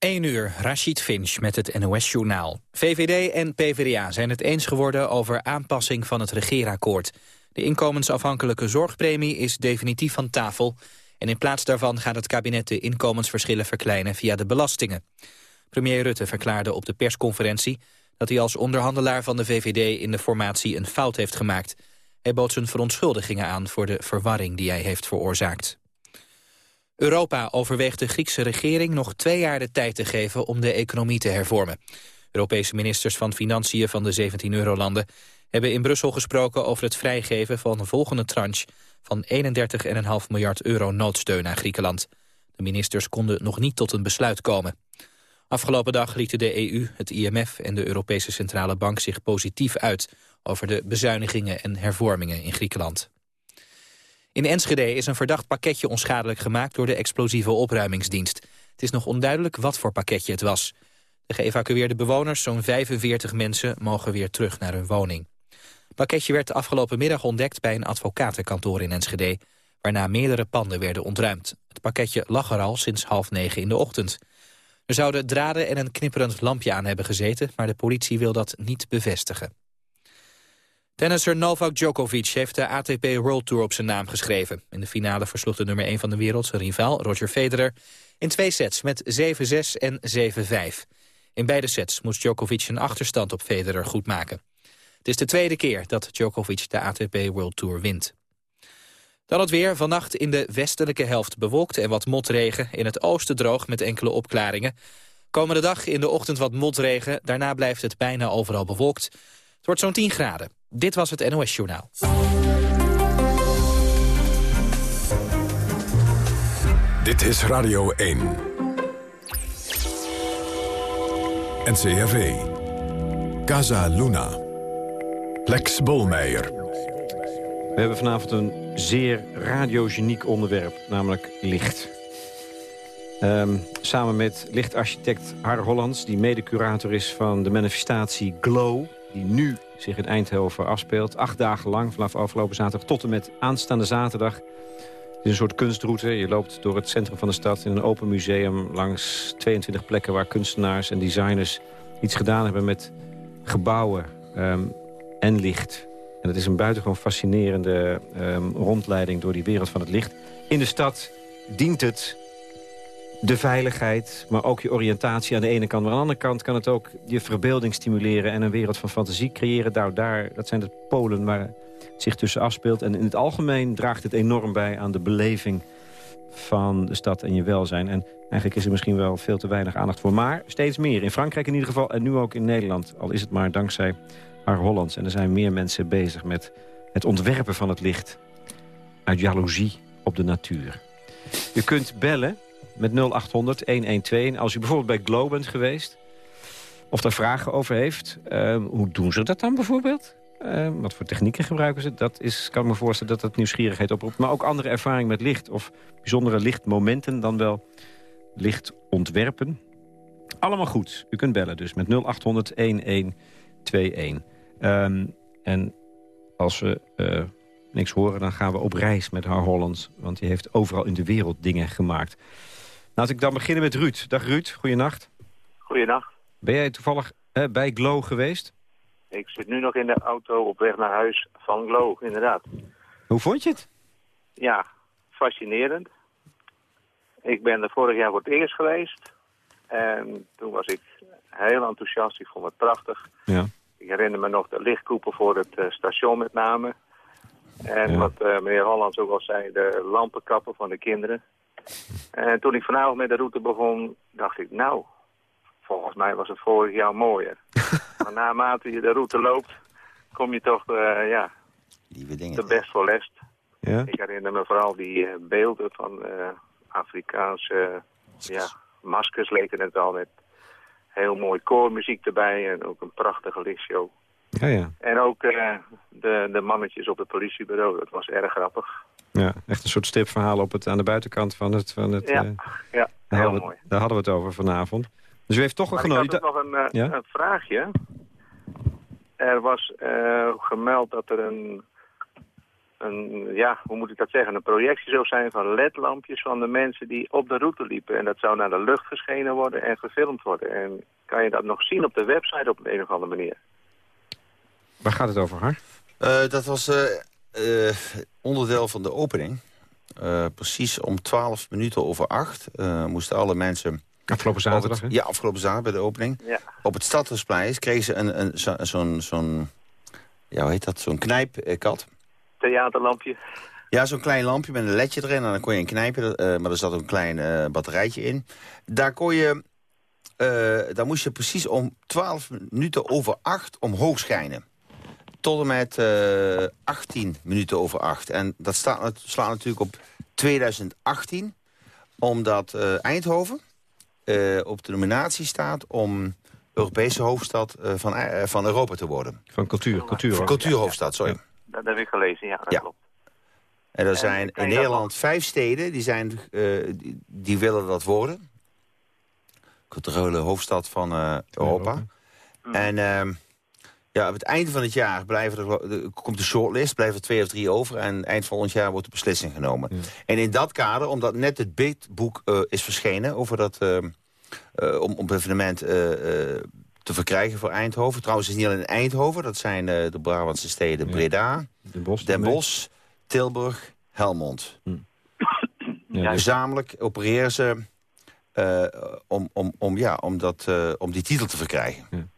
1 uur, Rashid Finch met het NOS-journaal. VVD en PvdA zijn het eens geworden over aanpassing van het regeerakkoord. De inkomensafhankelijke zorgpremie is definitief van tafel... en in plaats daarvan gaat het kabinet de inkomensverschillen verkleinen via de belastingen. Premier Rutte verklaarde op de persconferentie... dat hij als onderhandelaar van de VVD in de formatie een fout heeft gemaakt. Hij bood zijn verontschuldigingen aan voor de verwarring die hij heeft veroorzaakt. Europa overweegt de Griekse regering nog twee jaar de tijd te geven om de economie te hervormen. Europese ministers van Financiën van de 17 eurolanden hebben in Brussel gesproken over het vrijgeven van de volgende tranche van 31,5 miljard euro noodsteun aan Griekenland. De ministers konden nog niet tot een besluit komen. Afgelopen dag lieten de EU, het IMF en de Europese Centrale Bank zich positief uit over de bezuinigingen en hervormingen in Griekenland. In Enschede is een verdacht pakketje onschadelijk gemaakt door de explosieve opruimingsdienst. Het is nog onduidelijk wat voor pakketje het was. De geëvacueerde bewoners, zo'n 45 mensen, mogen weer terug naar hun woning. Het pakketje werd afgelopen middag ontdekt bij een advocatenkantoor in Enschede, waarna meerdere panden werden ontruimd. Het pakketje lag er al sinds half negen in de ochtend. Er zouden draden en een knipperend lampje aan hebben gezeten, maar de politie wil dat niet bevestigen. Tennisser Novak Djokovic heeft de ATP World Tour op zijn naam geschreven. In de finale versloeg de nummer 1 van de wereld, zijn rivaal Roger Federer... in twee sets met 7-6 en 7-5. In beide sets moest Djokovic een achterstand op Federer goedmaken. Het is de tweede keer dat Djokovic de ATP World Tour wint. Dan het weer. Vannacht in de westelijke helft bewolkt en wat motregen. In het oosten droog met enkele opklaringen. Komende dag in de ochtend wat motregen. Daarna blijft het bijna overal bewolkt. Het wordt zo'n 10 graden. Dit was het NOS Journaal. Dit is Radio 1. NCRV. Casa Luna. Lex Bolmeijer. We hebben vanavond een zeer radiogeniek onderwerp, namelijk licht. Ehm, samen met lichtarchitect Har Hollands, die mede-curator is van de manifestatie Glow... die nu zich in Eindhoven afspeelt. Acht dagen lang, vanaf afgelopen zaterdag tot en met aanstaande zaterdag. Het is een soort kunstroute. Je loopt door het centrum van de stad in een open museum... langs 22 plekken waar kunstenaars en designers iets gedaan hebben... met gebouwen ehm, en licht. En het is een buitengewoon fascinerende um, rondleiding door die wereld van het licht. In de stad dient het de veiligheid, maar ook je oriëntatie aan de ene kant. Maar aan de andere kant kan het ook je verbeelding stimuleren... en een wereld van fantasie creëren. Daar, daar, dat zijn de polen waar het zich tussen afspeelt. En in het algemeen draagt het enorm bij aan de beleving van de stad en je welzijn. En eigenlijk is er misschien wel veel te weinig aandacht voor. Maar steeds meer. In Frankrijk in ieder geval en nu ook in Nederland. Al is het maar dankzij haar Hollands. En er zijn meer mensen bezig met het ontwerpen van het licht. Uit jaloezie op de natuur. Je kunt bellen met 0800 112. Als u bijvoorbeeld bij Glow bent geweest... of daar vragen over heeft, ehm, hoe doen ze dat dan bijvoorbeeld? Ehm, wat voor technieken gebruiken ze? Dat is, kan ik me voorstellen dat dat nieuwsgierigheid oproept. Maar ook andere ervaring met licht of bijzondere lichtmomenten... dan wel licht ontwerpen. Allemaal goed. U kunt bellen dus met 0800 1121. Um, en als we uh, niks horen, dan gaan we op reis met haar Hollands. Want die heeft overal in de wereld dingen gemaakt. Laat ik dan beginnen met Ruud. Dag Ruud, goeienacht. Goeienacht. Ben jij toevallig eh, bij Glow geweest? Ik zit nu nog in de auto op weg naar huis van Glow, inderdaad. Hoe vond je het? Ja, fascinerend. Ik ben er vorig jaar voor het eerst geweest. En toen was ik heel enthousiast. Ik vond het prachtig. Ja. Ik herinner me nog de lichtkoepel voor het uh, station met name. En wat uh, meneer Hollands ook al zei, de lampenkappen van de kinderen. En toen ik vanavond met de route begon, dacht ik, nou, volgens mij was het vorig jaar mooier. maar naarmate je de route loopt, kom je toch, uh, ja, Lieve dingen, de best voor lest. Ja? Ik herinner me vooral die uh, beelden van uh, Afrikaanse ja, maskers, leken het al, met heel mooi koormuziek erbij en ook een prachtige lichtshow. Ja, ja. En ook de, de mannetjes op het politiebureau, dat was erg grappig. Ja, echt een soort stipverhaal op het, aan de buitenkant van het... Van het ja, uh, ja heel daar mooi. daar hadden we het over vanavond. Dus u heeft toch een genoten. Ik had nog een, uh, ja? een, vraagje. Er was uh, gemeld dat er een een, ja, hoe moet ik dat zeggen, een projectie zou zijn van ledlampjes van de mensen die op de route liepen. En dat zou naar de lucht verschenen worden en gefilmd worden. En kan je dat nog zien op de website op een of andere manier. Waar gaat het over, Har? Uh, dat was uh, onderdeel van de opening. precies om 12 minuten over acht moesten alle mensen... Afgelopen zaterdag, Ja, afgelopen zaterdag bij de opening. Ja. Op het Stadhuisplein kregen ze een, een, zo'n... Zo ja, hoe heet dat? Zo'n knijpkat. Theaterlampje. Ja, zo'n klein lampje met een ledje erin. En dan kon je een knijpen, uh, maar er zat een klein uh, batterijtje in. Daar kon je... Uh, daar moest je precies om 12 minuten over 8 omhoog schijnen. Tot en met 18 minuten over 8. En dat staat, slaat natuurlijk op 2018. Omdat Eindhoven op de nominatie staat om Europese hoofdstad van, van Europa te worden. Van cultuur. cultuur Cultuurhoofdstad, sorry. Ja. Dat heb ik gelezen, ja, dat ja. klopt. En er zijn in Nederland vijf steden die, zijn, uh, die, die, willen dat worden. Culturele hoofdstad van uh, Europa. Europa. Mm. En uh, ja, op het einde van het jaar blijven er, er, komt de shortlist, blijven er twee of drie over. En eind volgend jaar wordt de beslissing genomen. Ja. En in dat kader, omdat net het beetboek uh, is verschenen... over dat om, om evenement te verkrijgen voor Eindhoven. Trouwens, het is niet alleen Eindhoven. Dat zijn de Brabantse steden ja. Breda, Den Bosch, Den Bosch Tilburg, Helmond. Hm. Ja, Gezamenlijk opereren ze uh, om, om, om, ja, om, dat, uh, om die titel te verkrijgen.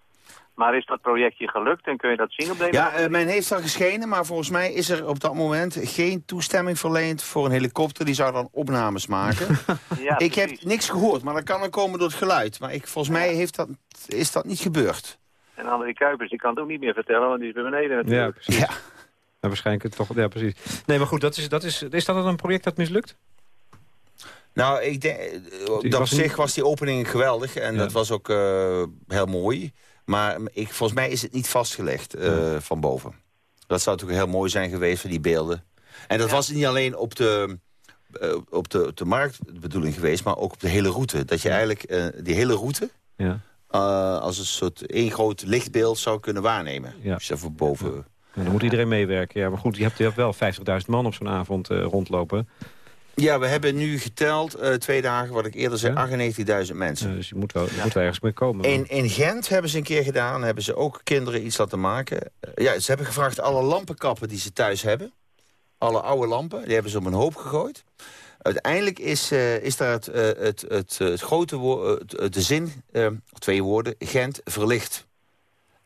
Maar is dat projectje gelukt en kun je dat zien op deze Ja, uh, men heeft al geschenen, maar volgens mij is er op dat moment geen toestemming verleend voor een helikopter. Die zou dan opnames maken. ja, ik heb niks gehoord, maar dat kan dan komen door het geluid. Maar ik, volgens mij heeft dat, is dat niet gebeurd. En André Kuipers, die kan het ook niet meer vertellen, want die is bij beneden natuurlijk. Ja, precies. Ja. Maar waarschijnlijk toch, ja precies. Nee, maar goed, dat is, dat is, is dat dan een project dat mislukt? Nou, ik denk, dat op zich was die opening geweldig en ja. dat was ook uh, heel mooi. Maar ik, volgens mij is het niet vastgelegd uh, ja. van boven. Dat zou natuurlijk heel mooi zijn geweest voor die beelden. En dat ja. was niet alleen op de, uh, op de, op de markt de bedoeling geweest, maar ook op de hele route. Dat je eigenlijk die hele route als een soort één groot lichtbeeld zou kunnen waarnemen. Ja. Dus even boven... Ja, dan moet iedereen meewerken. Ja, maar goed, je hebt, je hebt wel 50.000 man op zo'n avond rondlopen. Ja, we hebben nu geteld, uh, twee dagen, wat ik eerder zei, ja? 98.000 mensen. Ja, dus je moet wel, je moet wel ergens mee komen. In, in Gent hebben ze een keer gedaan, hebben ze ook kinderen iets laten maken. Uh, ja, ze hebben gevraagd alle lampenkappen die ze thuis hebben. Alle oude lampen, die hebben ze op een hoop gegooid. Uiteindelijk is, uh, is daar het, het, het, het, grote woord, de zin, twee woorden, Gent verlicht,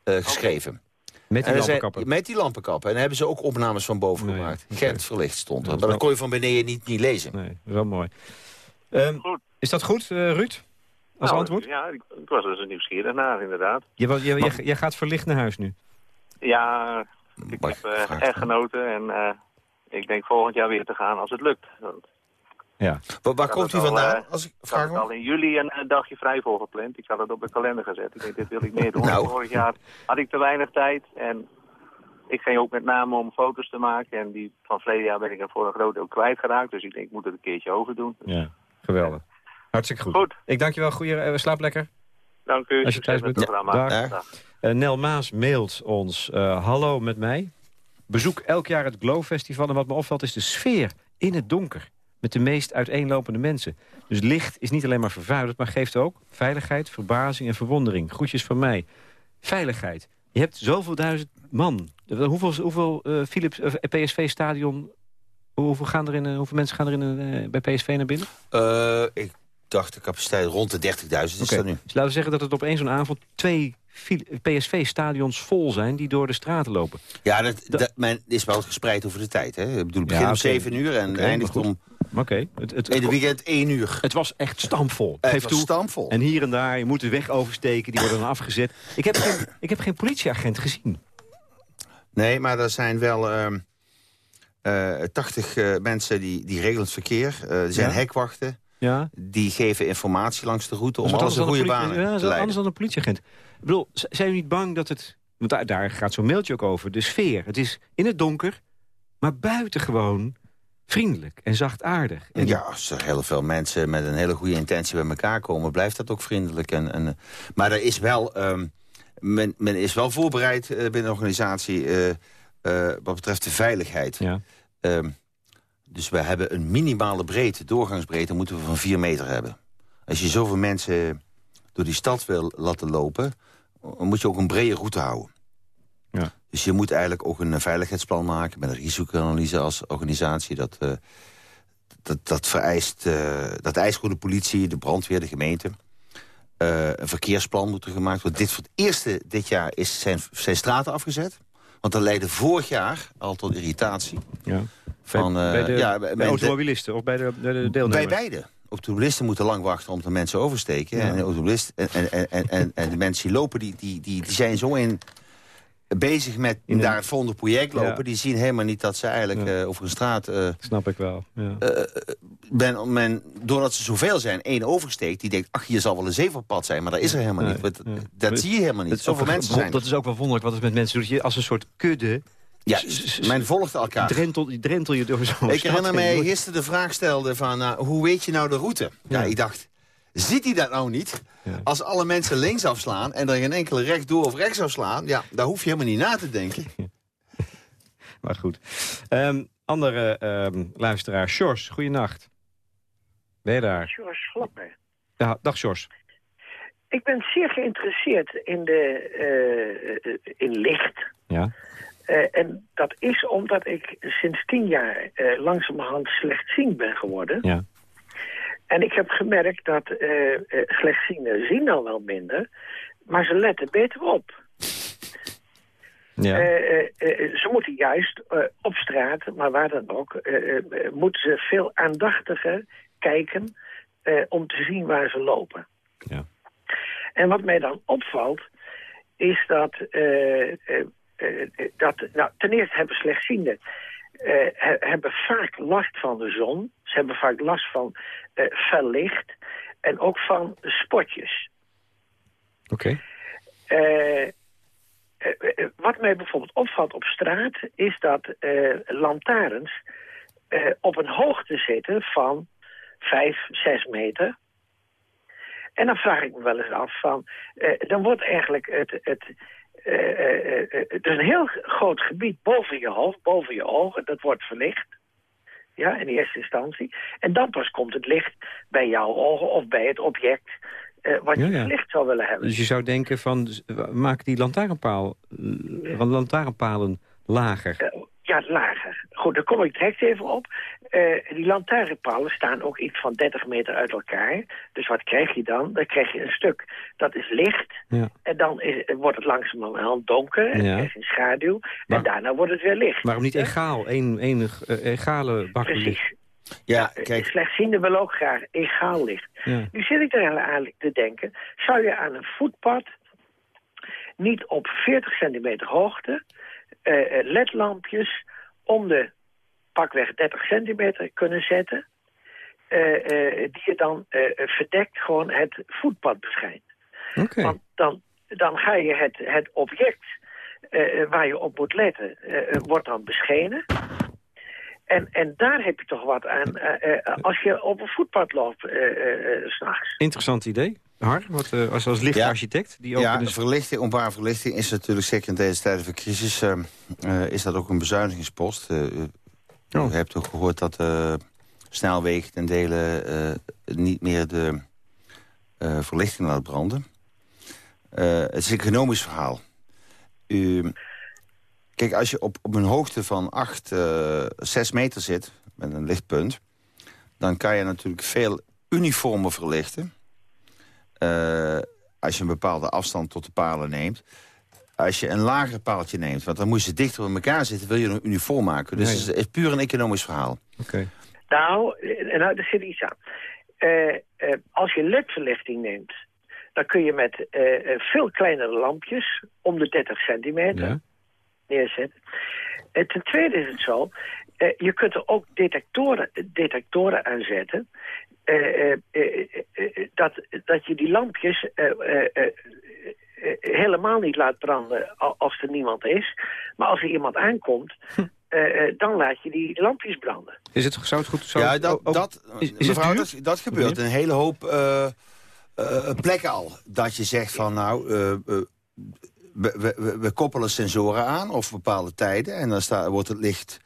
geschreven. Met die lampenkappen? Zijn, met die lampenkappen. En daar hebben ze ook opnames van boven nee, gemaakt. Okay. Gent verlicht stond er. Ja, maar dan kon je van beneden niet, niet lezen. Nee, dat is wel mooi. Um, is dat goed, uh, Ruud? Als nou, antwoord? Ja, ik, ik was er dus nieuwsgierig naar, inderdaad. Je, je, je, je, je gaat verlicht naar huis nu? Ja, ik heb uh, erg genoten. En uh, ik denk volgend jaar weer te gaan als het lukt. Want ja. Waar, waar komt u vandaan? Als ik vraag ik had al in juli een, een, dagje vrij voor gepland. Ik had het op de kalender gezet. Ik denk, dit wil ik meer doen. nou. Vorig jaar had ik te weinig tijd. En ik ging ook met name om foto's te maken. En die van verleden jaar ben ik er voor een groot deel kwijtgeraakt. Dus ik denk, ik moet het een keertje overdoen. Dus, ja, geweldig. Hartstikke goed. goed. Ik dank je wel. Goeie, uh, slaap lekker. Dank u. Als je thuis bent. Ja, dag. dag. Uh, Nel Maas mailt ons. Uh, hallo met mij. Bezoek elk jaar het Glow Festival. En wat me opvalt is de sfeer in het donker met de meest uiteenlopende mensen. Dus licht is niet alleen maar vervuilend, maar geeft ook veiligheid, verbazing en verwondering. Groetjes van mij. Veiligheid. Je hebt zoveel duizend man. Hoeveel, hoeveel uh, Philips, uh, PSV-stadion, hoeveel, gaan er in, uh, hoeveel mensen gaan er in, bij PSV naar binnen? ik dacht de capaciteit rond de 30.000 is okay. dat nu. Dus laten we zeggen dat het op één zo'n avond twee PSV-stadions vol zijn die door de straten lopen. Ja, dat, dat, men is wel gespreid over de tijd. Hè? Ik bedoel, het begint ja, okay. om 7 uur en okay, eindigt om... Oké. Okay. Het, het, weekend 1 uur. Het was echt stampvol. Het Geef was toe. stampvol. En hier en daar, je moet de weg oversteken, die worden dan afgezet. Ik heb geen, ik heb geen politieagent gezien. Nee, maar er zijn wel uh, uh, 80 uh, mensen die, die regelen het verkeer. Uh, er zijn ja? hekwachten. Ja. Die geven informatie langs de route om alles een goede banen ja, te leiden. Anders dan een politieagent. Ik bedoel, zijn jullie niet bang dat het... Want daar, daar gaat zo'n mailtje ook over. De sfeer. Het is in het donker, maar buitengewoon vriendelijk en zachtaardig. En... Ja, als er heel veel mensen met een hele goede intentie bij elkaar komen... blijft dat ook vriendelijk. En, en, maar er is wel, um, men, men is wel voorbereid uh, binnen de organisatie... Uh, uh, wat betreft de veiligheid. Ja. Ehm, dus we hebben een minimale breedte, doorgangsbreedte... moeten we van 4 meter hebben. Als je zoveel mensen door die stad wil laten lopen... moet je ook een brede route houden. Dus je moet eigenlijk ook een veiligheidsplan maken... met een risicoanalyse als organisatie. Dat, uh, dat, dat, vereist, uh, dat eist de politie, de brandweer, de gemeente. Uh, een verkeersplan moet er gemaakt worden. Dit voor het eerste dit jaar is zijn, zijn straten afgezet. Want dat leidde vorig jaar al tot irritatie. Ja. Van, bij, de, ja, bij, automobilisten of bij de, de, de deelnemers? Bij beide. Automobilisten moeten lang wachten om de mensen oversteken. En, de en, en, en, en, en de mensen die lopen, die, die, die, die zijn zo in bezig met daar het volgende project lopen... die zien helemaal niet dat ze eigenlijk uh, over een straat... Uh, Snap ik wel. Ja. Uh, ben, men, doordat ze zoveel zijn, één oversteekt... die denkt, ach, hier zal wel een zevenpad zijn. Maar dat is er helemaal niet. Dat, dat zie je helemaal niet. Zoveel mensen zijn Dat is ook wel wonderlijk wat het met mensen doet. Je, als een soort kudde... Ja, men volgt elkaar. Drentel, drentel je door zo'n Ik herinner mij gisteren de vraag stelde van... hoe weet je nou de route? Ja, ik dacht, ziet hij dat nou niet? Als alle mensen links afslaan en er geen enkele rechtdoor of rechts afslaan... ja, daar hoef je helemaal niet na te denken. maar goed. Um, andere um, luisteraar, Sjors, goeienacht. Ben je daar? Sjors Glappe. Ja, dag Sjors. Ik ben zeer geïnteresseerd in, de, uh, in licht. Ja. Uh, en dat is omdat ik sinds tien jaar uh, langzamerhand slechtziend ben geworden. Ja. En ik heb gemerkt dat uh, slechtzienden zien al wel minder, maar ze letten beter op. Ja. Uh, ze moeten juist op straat, maar waar dan ook, moeten ze veel aandachtiger kijken om te zien waar ze lopen. Ja. En wat mij dan opvalt, is dat, dat nou, ten eerste hebben slechtzienden hebben vaak last van de zon. Ze hebben vaak last van uh, verlicht en ook van spotjes. Oké. Okay. Uh, wat mij bijvoorbeeld opvalt op straat is dat lantaarns op een hoogte zitten van 5, 6 meter. En dan vraag ik me wel eens af van, dan wordt eigenlijk het, het, het is een heel groot gebied boven je hoofd, boven je ogen, dat wordt verlicht. Ja, in eerste instantie. En dan pas komt het licht bij jouw ogen of bij het object uh, wat je licht zou willen hebben. Dus je zou denken van, maak die lantaarnpaal, van lantaarnpalen lager. Uh, ja, lager. Goed, daar kom ik direct even op. Uh, die lantaarnpalen staan ook iets van 30 meter uit elkaar. Dus wat krijg je dan? Dan krijg je een stuk dat is licht. Ja. En dan is, wordt het langzamerhand donker en ja. is in schaduw. en daarna wordt het weer licht. Waarom niet egaal? Eén een, uh, egale bak Precies. Ja, kijk. Slechtziende wil ook graag egaal licht. Ja. Nu zit ik er aan te denken. Zou je aan een voetpad niet op 40 centimeter hoogte... Uh, ledlampjes om de pakweg 30 centimeter kunnen zetten... Uh, uh, die je dan uh, verdekt gewoon het voetpad beschijnt. Okay. Want dan, dan ga je het, het object waar je op moet letten, wordt dan beschenen. En, en daar heb je toch wat aan als je op een voetpad loopt s'nachts. Interessant idee. Har, wat, als, als lichtarchitect? Die ja, dus... verlichting, openbare verlichting is natuurlijk zeker in deze tijden van crisis... is dat ook een bezuinigingspost. Oh. U hebt ook gehoord dat uh, snelwegen ten dele uh, niet meer de uh, verlichting laat branden. het is een economisch verhaal. Kijk, als je op, op een hoogte van 8, 6 meter zit, met een lichtpunt... dan kan je natuurlijk veel uniformer verlichten. als je een bepaalde afstand tot de palen neemt als je een lager paaltje neemt... want dan moet je dichter bij elkaar zitten, wil je een uniform maken. Dus het is puur een economisch verhaal. Oké. Nou, nou, daar zit iets aan. Uh, uh, als je ledverlichting neemt... dan kun je met uh, veel kleinere lampjes... om de 30 centimeter ja. neerzetten. ten tweede is het zo... je kunt er ook detectoren, detectoren aan zetten... dat, dat je die lampjes eh, helemaal niet laat branden als er niemand is. Maar als er iemand aankomt, hm. uh, dan laat je die lampjes branden. Is het, zou het goed... Zou ja, dat, dat, is, is mevrouw, dat, dat, gebeurt een hele hoop uh, plekken al. Dat je zegt van nou... We, we, we, koppelen sensoren aan of bepaalde tijden. En dan staat, wordt het licht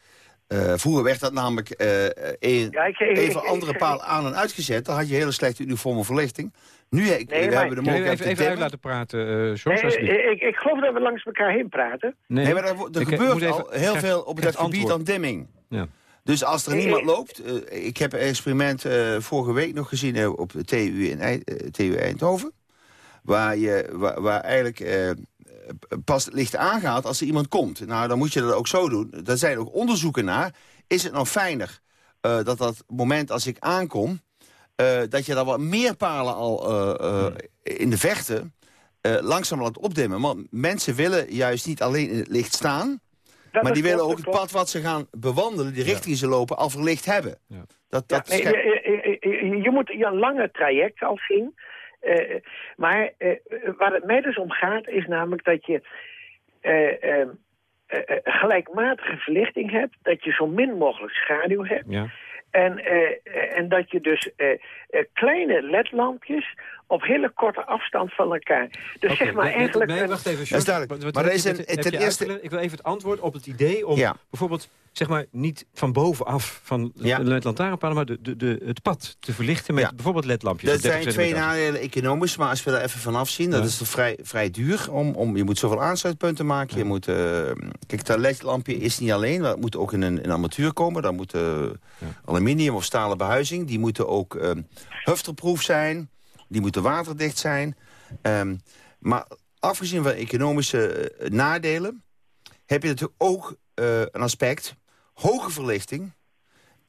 Uh, vroeger werd dat namelijk uh, een, ja, ik, ik, even ik, andere paal aan en uitgezet. Dan had je hele slechte uniforme verlichting. Nu nee, we hebben de mogelijkheid even, even uit laten praten, uh, George, nee, ik, ik geloof dat we langs elkaar heen praten. Nee, nee maar er, er gebeurt al heel veel op het gebied aan dimming. Ja. Dus als er niemand loopt... Uh, ik heb een experiment uh, vorige week nog gezien uh, op de TU, in TU Eindhoven. Waar, je, waar, waar eigenlijk pas het licht aangaat als er iemand komt. Nou, dan moet je dat ook zo doen. Daar zijn ook onderzoeken naar. Is het nou fijner dat dat moment als ik aankom... dat je dan wat meer palen al in de vechten... langzaam laat opdimmen. Want mensen willen juist niet alleen in het licht staan maar die willen ook het pad wat ze gaan bewandelen, die richting ze lopen, al verlicht hebben. Ja. Dat, dat je, je, je, moet een lange traject al zien. Uh, maar uh, waar het mij dus om gaat, is namelijk dat je uh, gelijkmatige verlichting hebt. Dat je zo min mogelijk schaduw hebt. Ja. En, en dat je dus kleine ledlampjes op hele korte afstand van elkaar. Dus zeg maar eigenlijk... Nee, wacht even, George. Maar er is een, ten eerste... Ik wil even het antwoord op het idee om bijvoorbeeld... zeg maar niet van bovenaf van ja. de lantaarnpalen... maar de, de, de, het pad te verlichten met bijvoorbeeld ledlampjes. Dat zijn twee nadelen economisch, maar als we daar even vanaf zien... dat is toch vrij, vrij duur. Om, om, je moet zoveel aansluitpunten maken. Je moet, uh, kijk, dat ledlampje is niet alleen. Dat moet ook in een, in armatuur komen. Dan moet uh, aluminium of stalen behuizing. Die moeten ook uh, hufterproof zijn... Die moeten waterdicht zijn. Um, maar afgezien van economische eh, nadelen... heb je natuurlijk ook uh, een aspect. Hoge verlichting.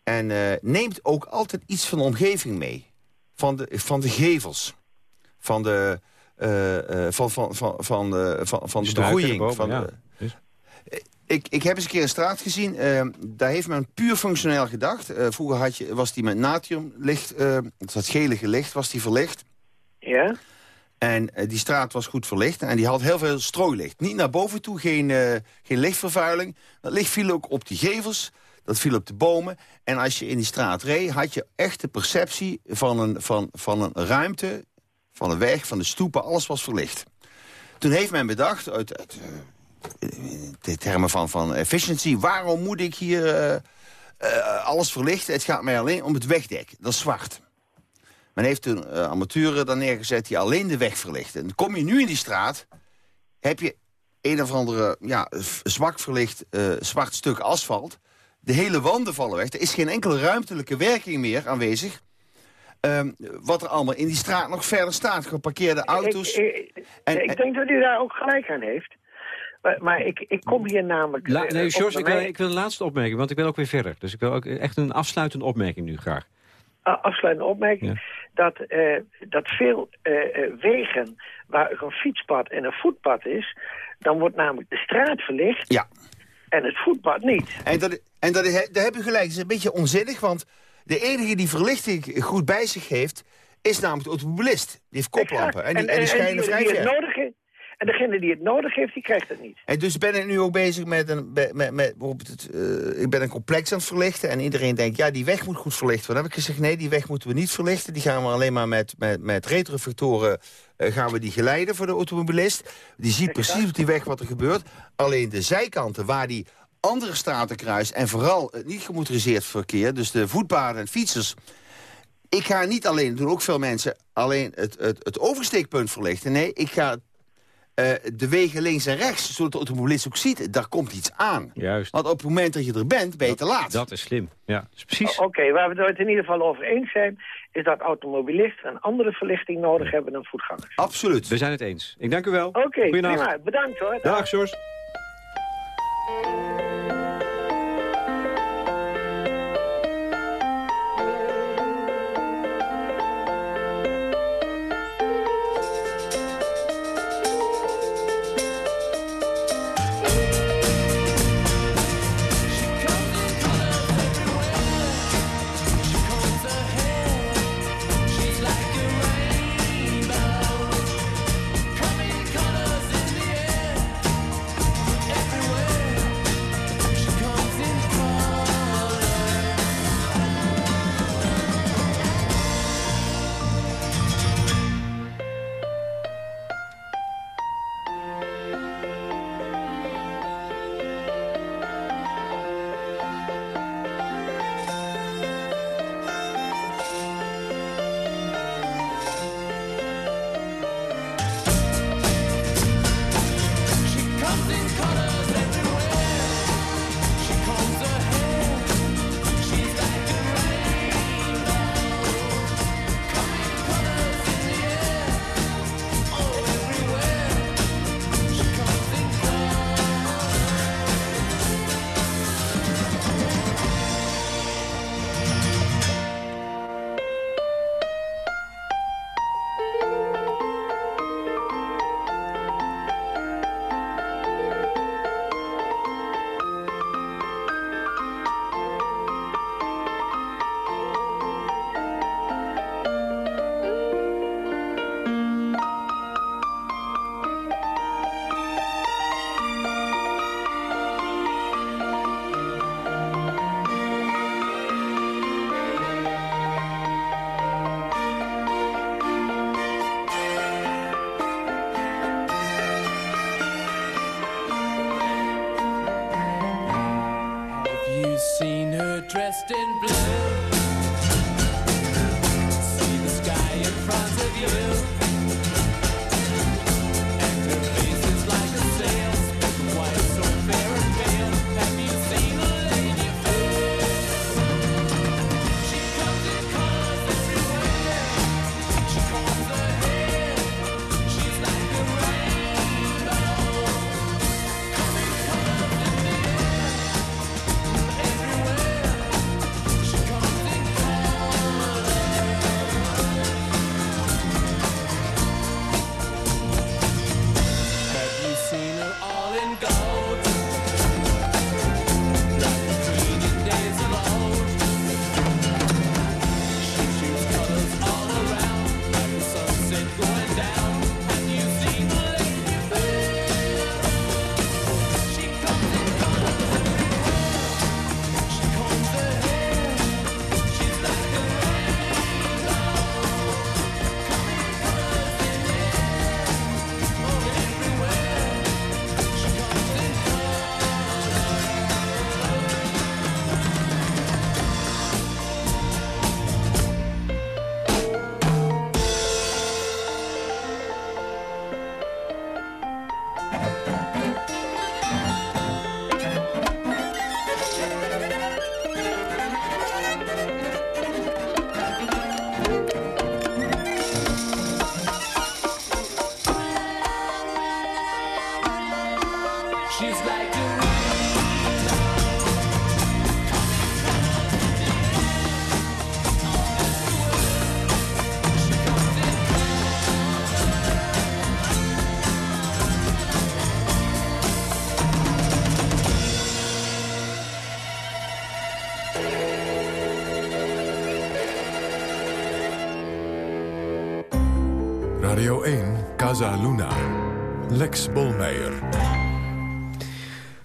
En uh, neemt ook altijd iets van de omgeving mee. Van de, van de gevels. Van de, van, van, van, van, de, van, van de begroeiing. Van ja. de, ik, ik heb eens een keer een straat gezien. Uh, daar heeft men puur functioneel gedacht. Uh, vroeger had je, was die met natriumlicht, uh, dat gelige licht, was die verlicht. Ja. En uh, die straat was goed verlicht en die had heel veel strooilicht. Niet naar boven toe, geen, uh, geen lichtvervuiling. Dat licht viel ook op die gevels, dat viel op de bomen. En als je in die straat reed, had je echt de perceptie van een, van, van een ruimte... van een weg, van de stoepen, alles was verlicht. Toen heeft men bedacht, uit, uit uh, de termen van, van efficiency... waarom moet ik hier alles verlichten? Het gaat mij alleen om het wegdek, dat is zwart. Men heeft een uh, armaturen dan neergezet die alleen de weg verlichten. En kom je nu in die straat, heb je een of andere ja, zwak verlicht uh, zwart stuk asfalt. De hele wanden vallen weg. Er is geen enkele ruimtelijke werking meer aanwezig. Um, wat er allemaal in die straat nog verder staat. Geparkeerde auto's. Ik, ik, en, ik denk dat u daar ook gelijk aan heeft. Maar, maar ik, ik kom hier namelijk... La, nee, George, ik wil, ik wil een laatste opmerking, want ik wil ook weer verder. Dus ik wil ook echt een afsluitende opmerking nu graag afsluitende opmerking... Dat, uh, dat veel uh, wegen waar een fietspad en een voetpad is... dan wordt namelijk de straat verlicht ja. en het voetpad niet. En, dat, en dat, daar heb je gelijk. Het is een beetje onzinnig, want de enige die verlichting goed bij zich heeft... is namelijk de automobilist. Die heeft koplampen en die, en, die schijnen en vrij. Nodig en degene die het nodig heeft, die krijgt het niet. En dus ben ik nu ook bezig met een... Met, met, met het, uh, ik ben een complex aan het verlichten. En iedereen denkt, ja, die weg moet goed verlichten worden. Dan heb ik gezegd, nee, die weg moeten we niet verlichten. Die gaan we alleen maar met, met, met retrofactoren uh, gaan we die geleiden voor de automobilist. Die ziet precies op die weg wat er gebeurt. Alleen de zijkanten waar die andere straten kruist... en vooral het niet gemotoriseerd verkeer, dus de voetpaden en fietsers... Ik ga niet alleen, doen ook veel mensen, alleen het, het, het oversteekpunt verlichten. Nee, ik ga uh, de wegen links en rechts, zodat de automobilist ook ziet, daar komt iets aan. Juist. Want op het moment dat je er bent, ben je te laat. Dat is slim, ja. is precies. Oké, waar we het in ieder geval over eens zijn, is dat automobilisten een andere verlichting nodig hebben dan voetgangers. Absoluut. We zijn het eens. Ik dank u wel. Oké, okay, prima. Bedankt hoor. Dag, Dag George.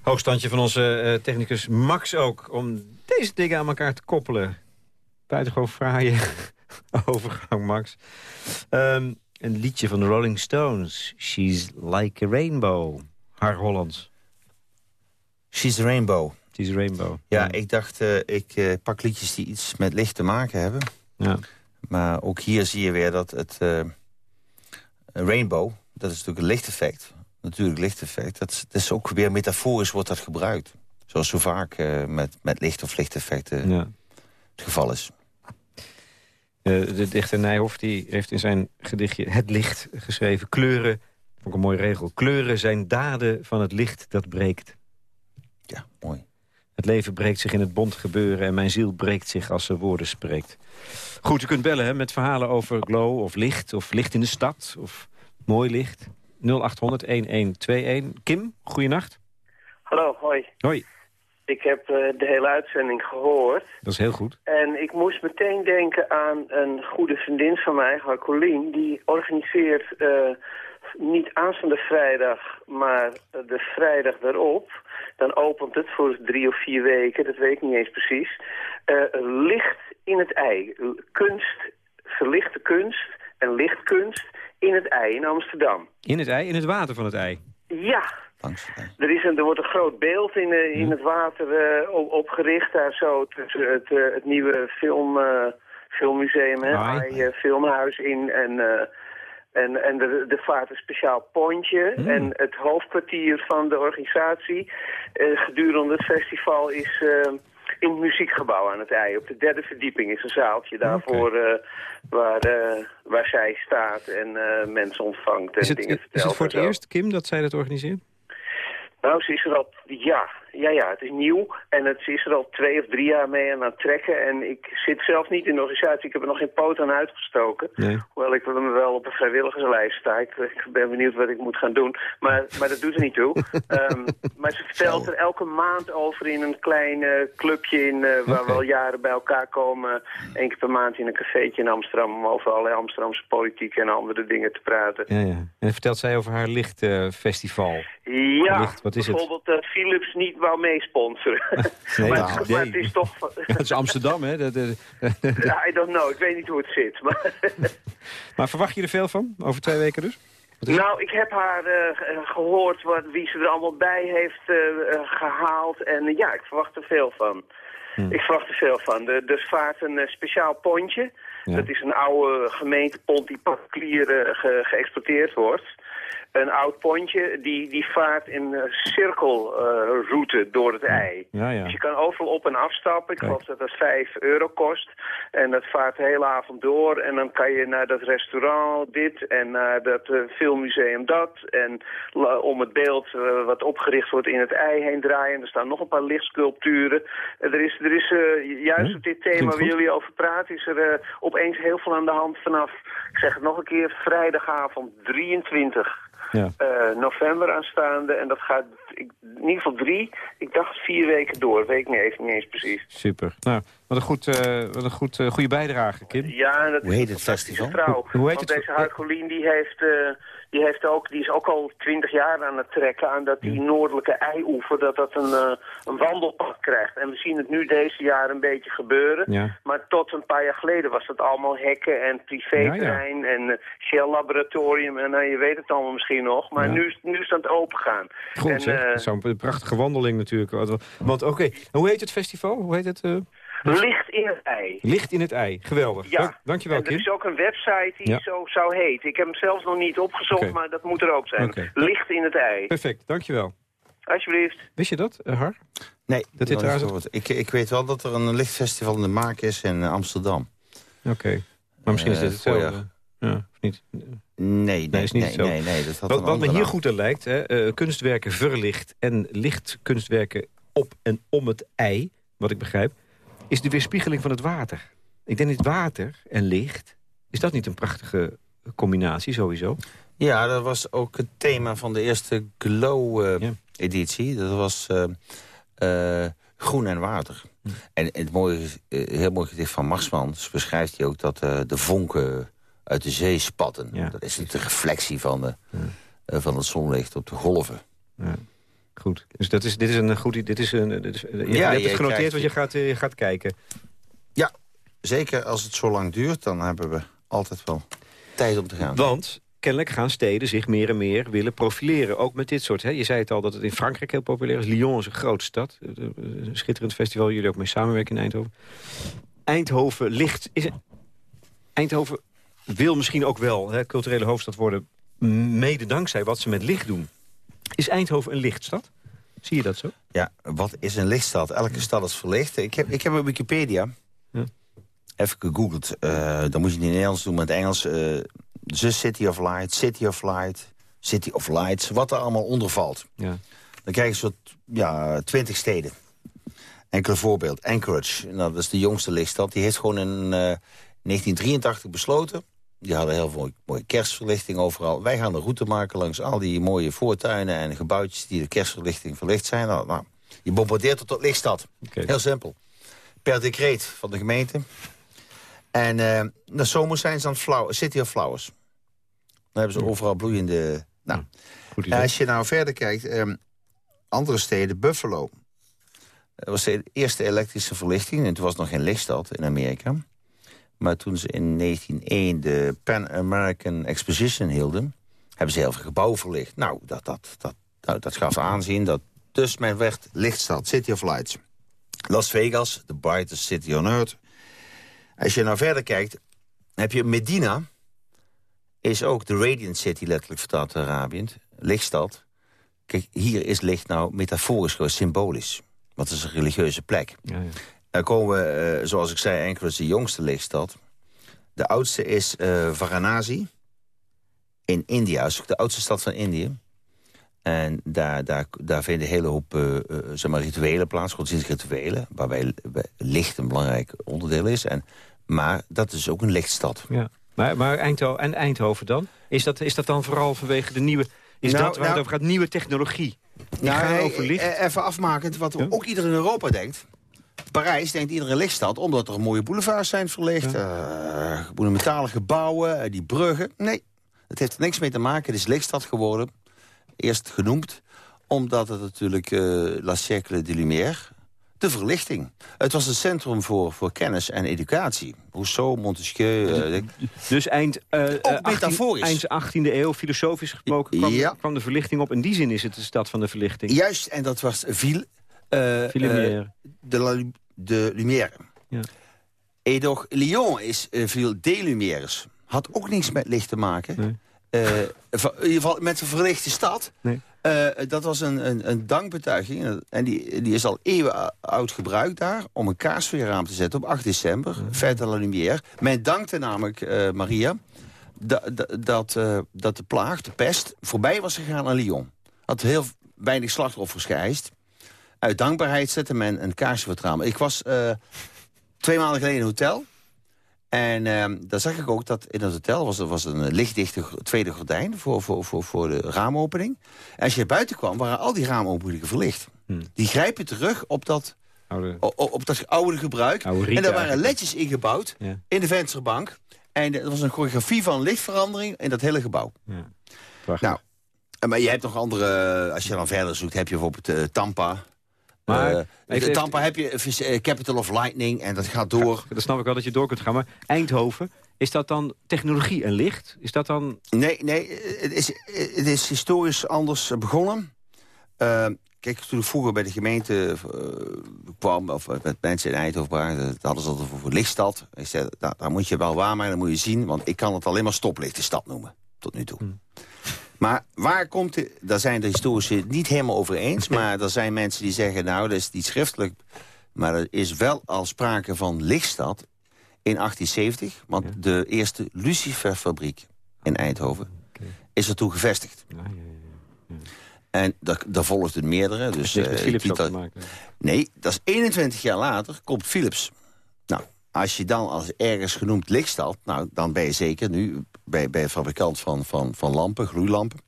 Hoogstandje van onze uh, technicus Max ook. Om deze dingen aan elkaar te koppelen. Buitengewoon fraaie overgang, Max. Um, een liedje van de Rolling Stones. She's like a rainbow. Haar Hollands. She's a rainbow. She's a rainbow. Ja, ik dacht, uh, ik uh, pak liedjes die iets met licht te maken hebben. Ja. Maar ook hier zie je weer dat het rainbow, dat is natuurlijk een lichteffect. Natuurlijk lichteffect. Dat is, dat is ook weer metaforisch wordt dat gebruikt. Zoals zo vaak uh, met, met licht of lichteffecten ja. het geval is. Uh, de dichter Nijhoff die heeft in zijn gedichtje Het Licht geschreven... kleuren, vond ik een mooie regel... kleuren zijn daden van het licht dat breekt. Ja, mooi. Het leven breekt zich in het bond gebeuren... en mijn ziel breekt zich als ze woorden spreekt. Goed, u kunt bellen hè, met verhalen over glow of licht... of licht in de stad of mooi licht. 0800-1121. Kim, goeienacht. Hallo, hoi. Hoi. Ik heb uh, de hele uitzending gehoord. Dat is heel goed. En ik moest meteen denken aan een goede vriendin van mij, Colleen... die organiseert uh, niet aanstaande vrijdag, maar de vrijdag erop... dan opent het voor drie of vier weken, dat weet ik niet eens precies... Uh, licht in het ei. Kunst, verlichte kunst en lichtkunst in het ei in Amsterdam. In het ei? In het water van het ei? Ja. Er, is een, er wordt een groot beeld in, uh, in het water uh, opgericht daar zo tussen het, uh, het nieuwe film, filmmuseum, hè, filmhuis in en... En, en er, er vaart een speciaal pontje. Hmm. En het hoofdkwartier van de organisatie gedurende het festival is in het muziekgebouw aan het ei. Op de derde verdieping is een zaaltje daarvoor uh, waar, uh, waar zij staat en uh, mensen ontvangt en dingen vertelt. Is het voor het eerst, Kim, dat zij dat organiseert? Nou, ze is er al, ja, ja, ja, het is nieuw en het is er al twee of drie jaar mee aan het trekken. En ik zit zelf niet in de organisatie, ik heb er nog geen poot aan uitgestoken. Nee. Hoewel ik me wel op een vrijwilligerslijst sta. Ik, ik, ben benieuwd wat ik moet gaan doen, maar, maar dat doet er niet toe. um, maar ze vertelt er elke maand over in een klein uh, clubje in, uh, waar we al jaren bij elkaar komen. Eén keer per maand in een cafeetje in Amsterdam om over allerlei Amsterdamse politiek en andere dingen te praten. Ja, ja. En vertelt zij over haar lichtfestival. Uh, ja, Licht, wat is bijvoorbeeld het? Philips niet wou meesponsoren. Nee, maar, nou, maar, het is toch... het is Amsterdam, hè? De, de... I don't know. Ik weet niet hoe het zit. Maar, maar verwacht je er veel van? Over twee weken dus? Nou, ik heb haar uh, gehoord wat, wie ze er allemaal bij heeft uh, gehaald. En ja, ik verwacht er veel van. Hm. Ik verwacht er veel van. Er, er vaart een speciaal pontje. Dat is een oude gemeentepont die particulier ge geëxporteerd wordt een oud pontje die, die vaart in een cirkelroute door het ei. Ja, ja. Dus je kan overal op en afstappen. Ik geloof dat dat 5 euro kost. En dat vaart de hele avond door. En dan kan je naar dat restaurant dit en naar dat uh, filmmuseum dat. En om het beeld uh, wat opgericht wordt in het ei heen draaien. Er staan nog een paar lichtsculpturen. Er is, er is juist op dit thema waar jullie over praten... is er opeens heel veel aan de hand vanaf, ik zeg het nog een keer, vrijdagavond 23 ja. Uh, november aanstaande. En dat gaat ik, in ieder geval drie, ik dacht vier weken door. Weet ik niet, even niet eens precies. Super. Nou, wat een, goed, uh, wat een goed, uh, goede bijdrage, Kim. Ja, dat Hoe heet het festival? Hoe, hoe heet Want het? deze Hartgolien die heeft die, heeft ook, die is ook al twintig jaar aan het trekken aan dat die noordelijke eioever, dat dat een, uh, een wandelpad krijgt. En we zien het nu deze jaar een beetje gebeuren. Maar tot een paar jaar geleden was dat allemaal hekken en privéterrein ja, en uh, Shell Laboratorium. En uh, je weet het allemaal misschien nog. Maar nu, nu is het open gaan. Goed, Zo'n prachtige wandeling natuurlijk. Want oké, hoe heet het festival? Hoe heet het? Licht in het ei. Licht in het ei, geweldig. Ja. Dank, dankjewel, Kim. er is ook een website die zo zou heten. Ik heb hem zelfs nog niet opgezocht, maar dat moet er ook zijn. Licht in het ei. Perfect, dankjewel. Alsjeblieft. Wist je dat, uh, Har? Nee, dat dit trouwens... ik, ik weet wel dat er een lichtfestival in de maak is in eh, Amsterdam. Oké, maar misschien is dit uh, hetzelfde. Ja, of niet? Nee, nee, is niet nee, zo. nee, nee dat wat, wat me hier goed aan lijkt, hè, uh, kunstwerken verlicht en lichtkunstwerken op en om het ei, wat ik begrijp is de weerspiegeling van het water. Ik denk dat water en licht, is dat niet een prachtige combinatie sowieso? Ja, dat was ook het thema van de eerste Glow-editie. dat was uh, groen en water. Hm. En het mooie, heel mooi gedicht van Marsmans beschrijft hij ook dat de vonken uit de zee spatten. Ja, dat is de reflectie van, de, van het zonlicht op de golven. Ja. Goed. Dus dat is, dit is een goed... Dit is een, dit is, je, ja, hebt het genoteerd, want je gaat, je gaat kijken. Ja, zeker als het zo lang duurt, dan hebben we altijd wel tijd om te gaan. Want kennelijk gaan steden zich meer en meer willen profileren. Ook met dit soort. Hè? Je zei het al dat het in Frankrijk heel populair is. Lyon is een grote stad. Een schitterend festival. Jullie ook mee samenwerken in Eindhoven. Eindhoven ligt... Is, Eindhoven wil misschien ook wel hè, culturele hoofdstad worden... mede dankzij wat ze met licht doen. Is Eindhoven een lichtstad? Zie je dat zo? Ja, wat is een lichtstad? Elke stad is verlicht. Ik heb, ik heb een Wikipedia. Ja. Even gegoogeld. Uh, dan moet je het in Nederlands doen, maar in het Engels. Uh, The City of Light, City of Light, City of Lights. Wat er allemaal onder valt. Ja. Dan krijg je soort, ja, twintig steden. Enkele voorbeeld. Anchorage, nou, dat is de jongste lichtstad. Die heeft gewoon in uh, 1983 besloten die hadden heel veel mooie kerstverlichting overal. Wij gaan een route maken langs al die mooie voortuinen en gebouwtjes... die de kerstverlichting verlicht zijn. Nou, nou je bombardeert het tot lichtstad. Heel simpel. Per decreet van de gemeente. En uh, de zomer zijn ze aan City of Flowers. Dan hebben ze overal bloeiende... Nou, als je nou verder kijkt... Um, andere steden, Buffalo... Dat was de eerste elektrische verlichting. En toen was nog geen lichtstad in Amerika. Maar toen ze in 1901 de Pan American Exposition hielden... hebben ze heel veel gebouwen verlicht. Nou, dat, dat, dat, nou, dat gaf aanzien. Dat, dus men werd lichtstad, City of Lights. Las Vegas, the brightest city on earth. Als je nou verder kijkt, heb je Medina... is ook de Radiant City, letterlijk vertaald Arabië. Lichtstad. Kijk, hier is licht nou metaforisch, symbolisch. Want het is een religieuze plek. Ja, ja. Dan komen we, eh, zoals ik zei, enkel is de jongste lichtstad. De oudste is uh, Varanasi in India. Dat is de oudste stad van Indië. En daar, daar, daar vinden een hele hoop uh, zeg maar rituelen plaats, godsdienstige rituelen... waarbij licht een belangrijk onderdeel is. En, maar dat is ook een lichtstad. Ja. Maar, maar Eindhoven, en Eindhoven dan? Is dat, is dat dan vooral vanwege de nieuwe... Is nou, dat waar nou, het over gaat, nieuwe technologie? Die nou, gaan over licht? Even afmakend, wat ook iedereen in Europa denkt... Parijs denkt iedere lichtstad, omdat er mooie boulevards zijn verlicht. Ja. Uh, monumentale gebouwen, uh, die bruggen. Nee, het heeft er niks mee te maken. Het is lichtstad geworden. Eerst genoemd, omdat het natuurlijk uh, La Siècle de Lumière... de verlichting. Het was een centrum voor, voor kennis en educatie. Rousseau, Montesquieu... dus eind, ook metaforisch. eind 18e eeuw, filosofisch gesproken, kwam, ja. kwam, de verlichting op. In die zin is het de stad van de verlichting. Juist, en dat was Ville de la, de Lumière. Ja. En toch, Lyon is veel delumières. Had ook niks met licht te maken. Nee. in ieder geval met een verlichte stad. Nee. dat was een, een, een, dankbetuiging. En die, die is al eeuwen oud gebruikt daar... om een kaarsfeerraam te zetten op 8 december. Ja. Fête de la Lumière. Men dankte namelijk Maria... Dat, dat, dat de plaag, de pest, voorbij was gegaan aan Lyon. Had heel weinig slachtoffers geëist. Uit dankbaarheid zette men een kaarsje voor het raam. Ik was uh, twee maanden geleden in een hotel. En uh, daar zag ik ook dat in het hotel was, was een lichtdichte tweede gordijn... Voor, voor, voor, voor de raamopening. En als je buiten kwam, waren al die raamopeningen verlicht. Hmm. Die grijpen terug op dat oude, op, dat oude gebruik. en daar waren ledjes ingebouwd in de vensterbank. En er was een choreografie van lichtverandering in dat hele gebouw. Ja. Nou, maar je hebt nog andere, als je dan verder zoekt, heb je bijvoorbeeld uh, Tampa. Maar, uh, Tampa heb je uh, Capital of Lightning en dat gaat door. Ja, dat snap ik wel dat je door kunt gaan. Maar Eindhoven, is dat dan technologie en licht? Is dat dan... Nee, nee het, is, het is historisch anders begonnen. Uh, kijk, toen ik vroeger bij de gemeente kwam, of met mensen in Eindhoven dat hadden ze altijd voor lichtstad. Ik zei, nou, daar moet je wel waarmaken, dat moet je zien, want ik kan het alleen maar stoplichtenstad noemen, tot nu toe. Hmm. Maar waar komt. Daar zijn de historici het niet helemaal over eens. Maar er zijn mensen die zeggen, nou, dat is niet schriftelijk. Maar er is wel al sprake van lichtstad in 1870. Want de eerste luciferfabriek in Eindhoven is er toen gevestigd. Ja, ja, ja, en daar, daar volgden meerdere. Dus, uh, Philips maken. Nee, dat is 21 jaar later komt Philips. Als je dan als ergens genoemd lichtstad... nou, dan ben je zeker nu bij, bij fabrikant van, van, van lampen, gloeilampen...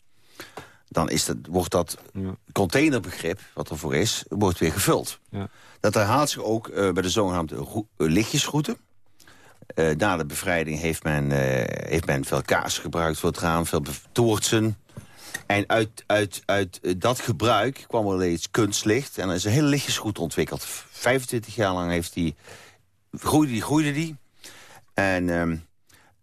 dan is dat, wordt dat containerbegrip, wat er voor is, wordt weer gevuld. Ja. Dat herhaalt zich ook uh, bij de zogenaamde uh, lichtjesgroeten. Uh, na de bevrijding heeft men, heeft men veel kaas gebruikt voor het raam, veel toortsen. En uit, uit, uit dat gebruik kwam er iets kunstlicht. En er is een hele lichtjesgroet ontwikkeld. 25 jaar lang heeft die, groeide die, groeide die. En... Ehm,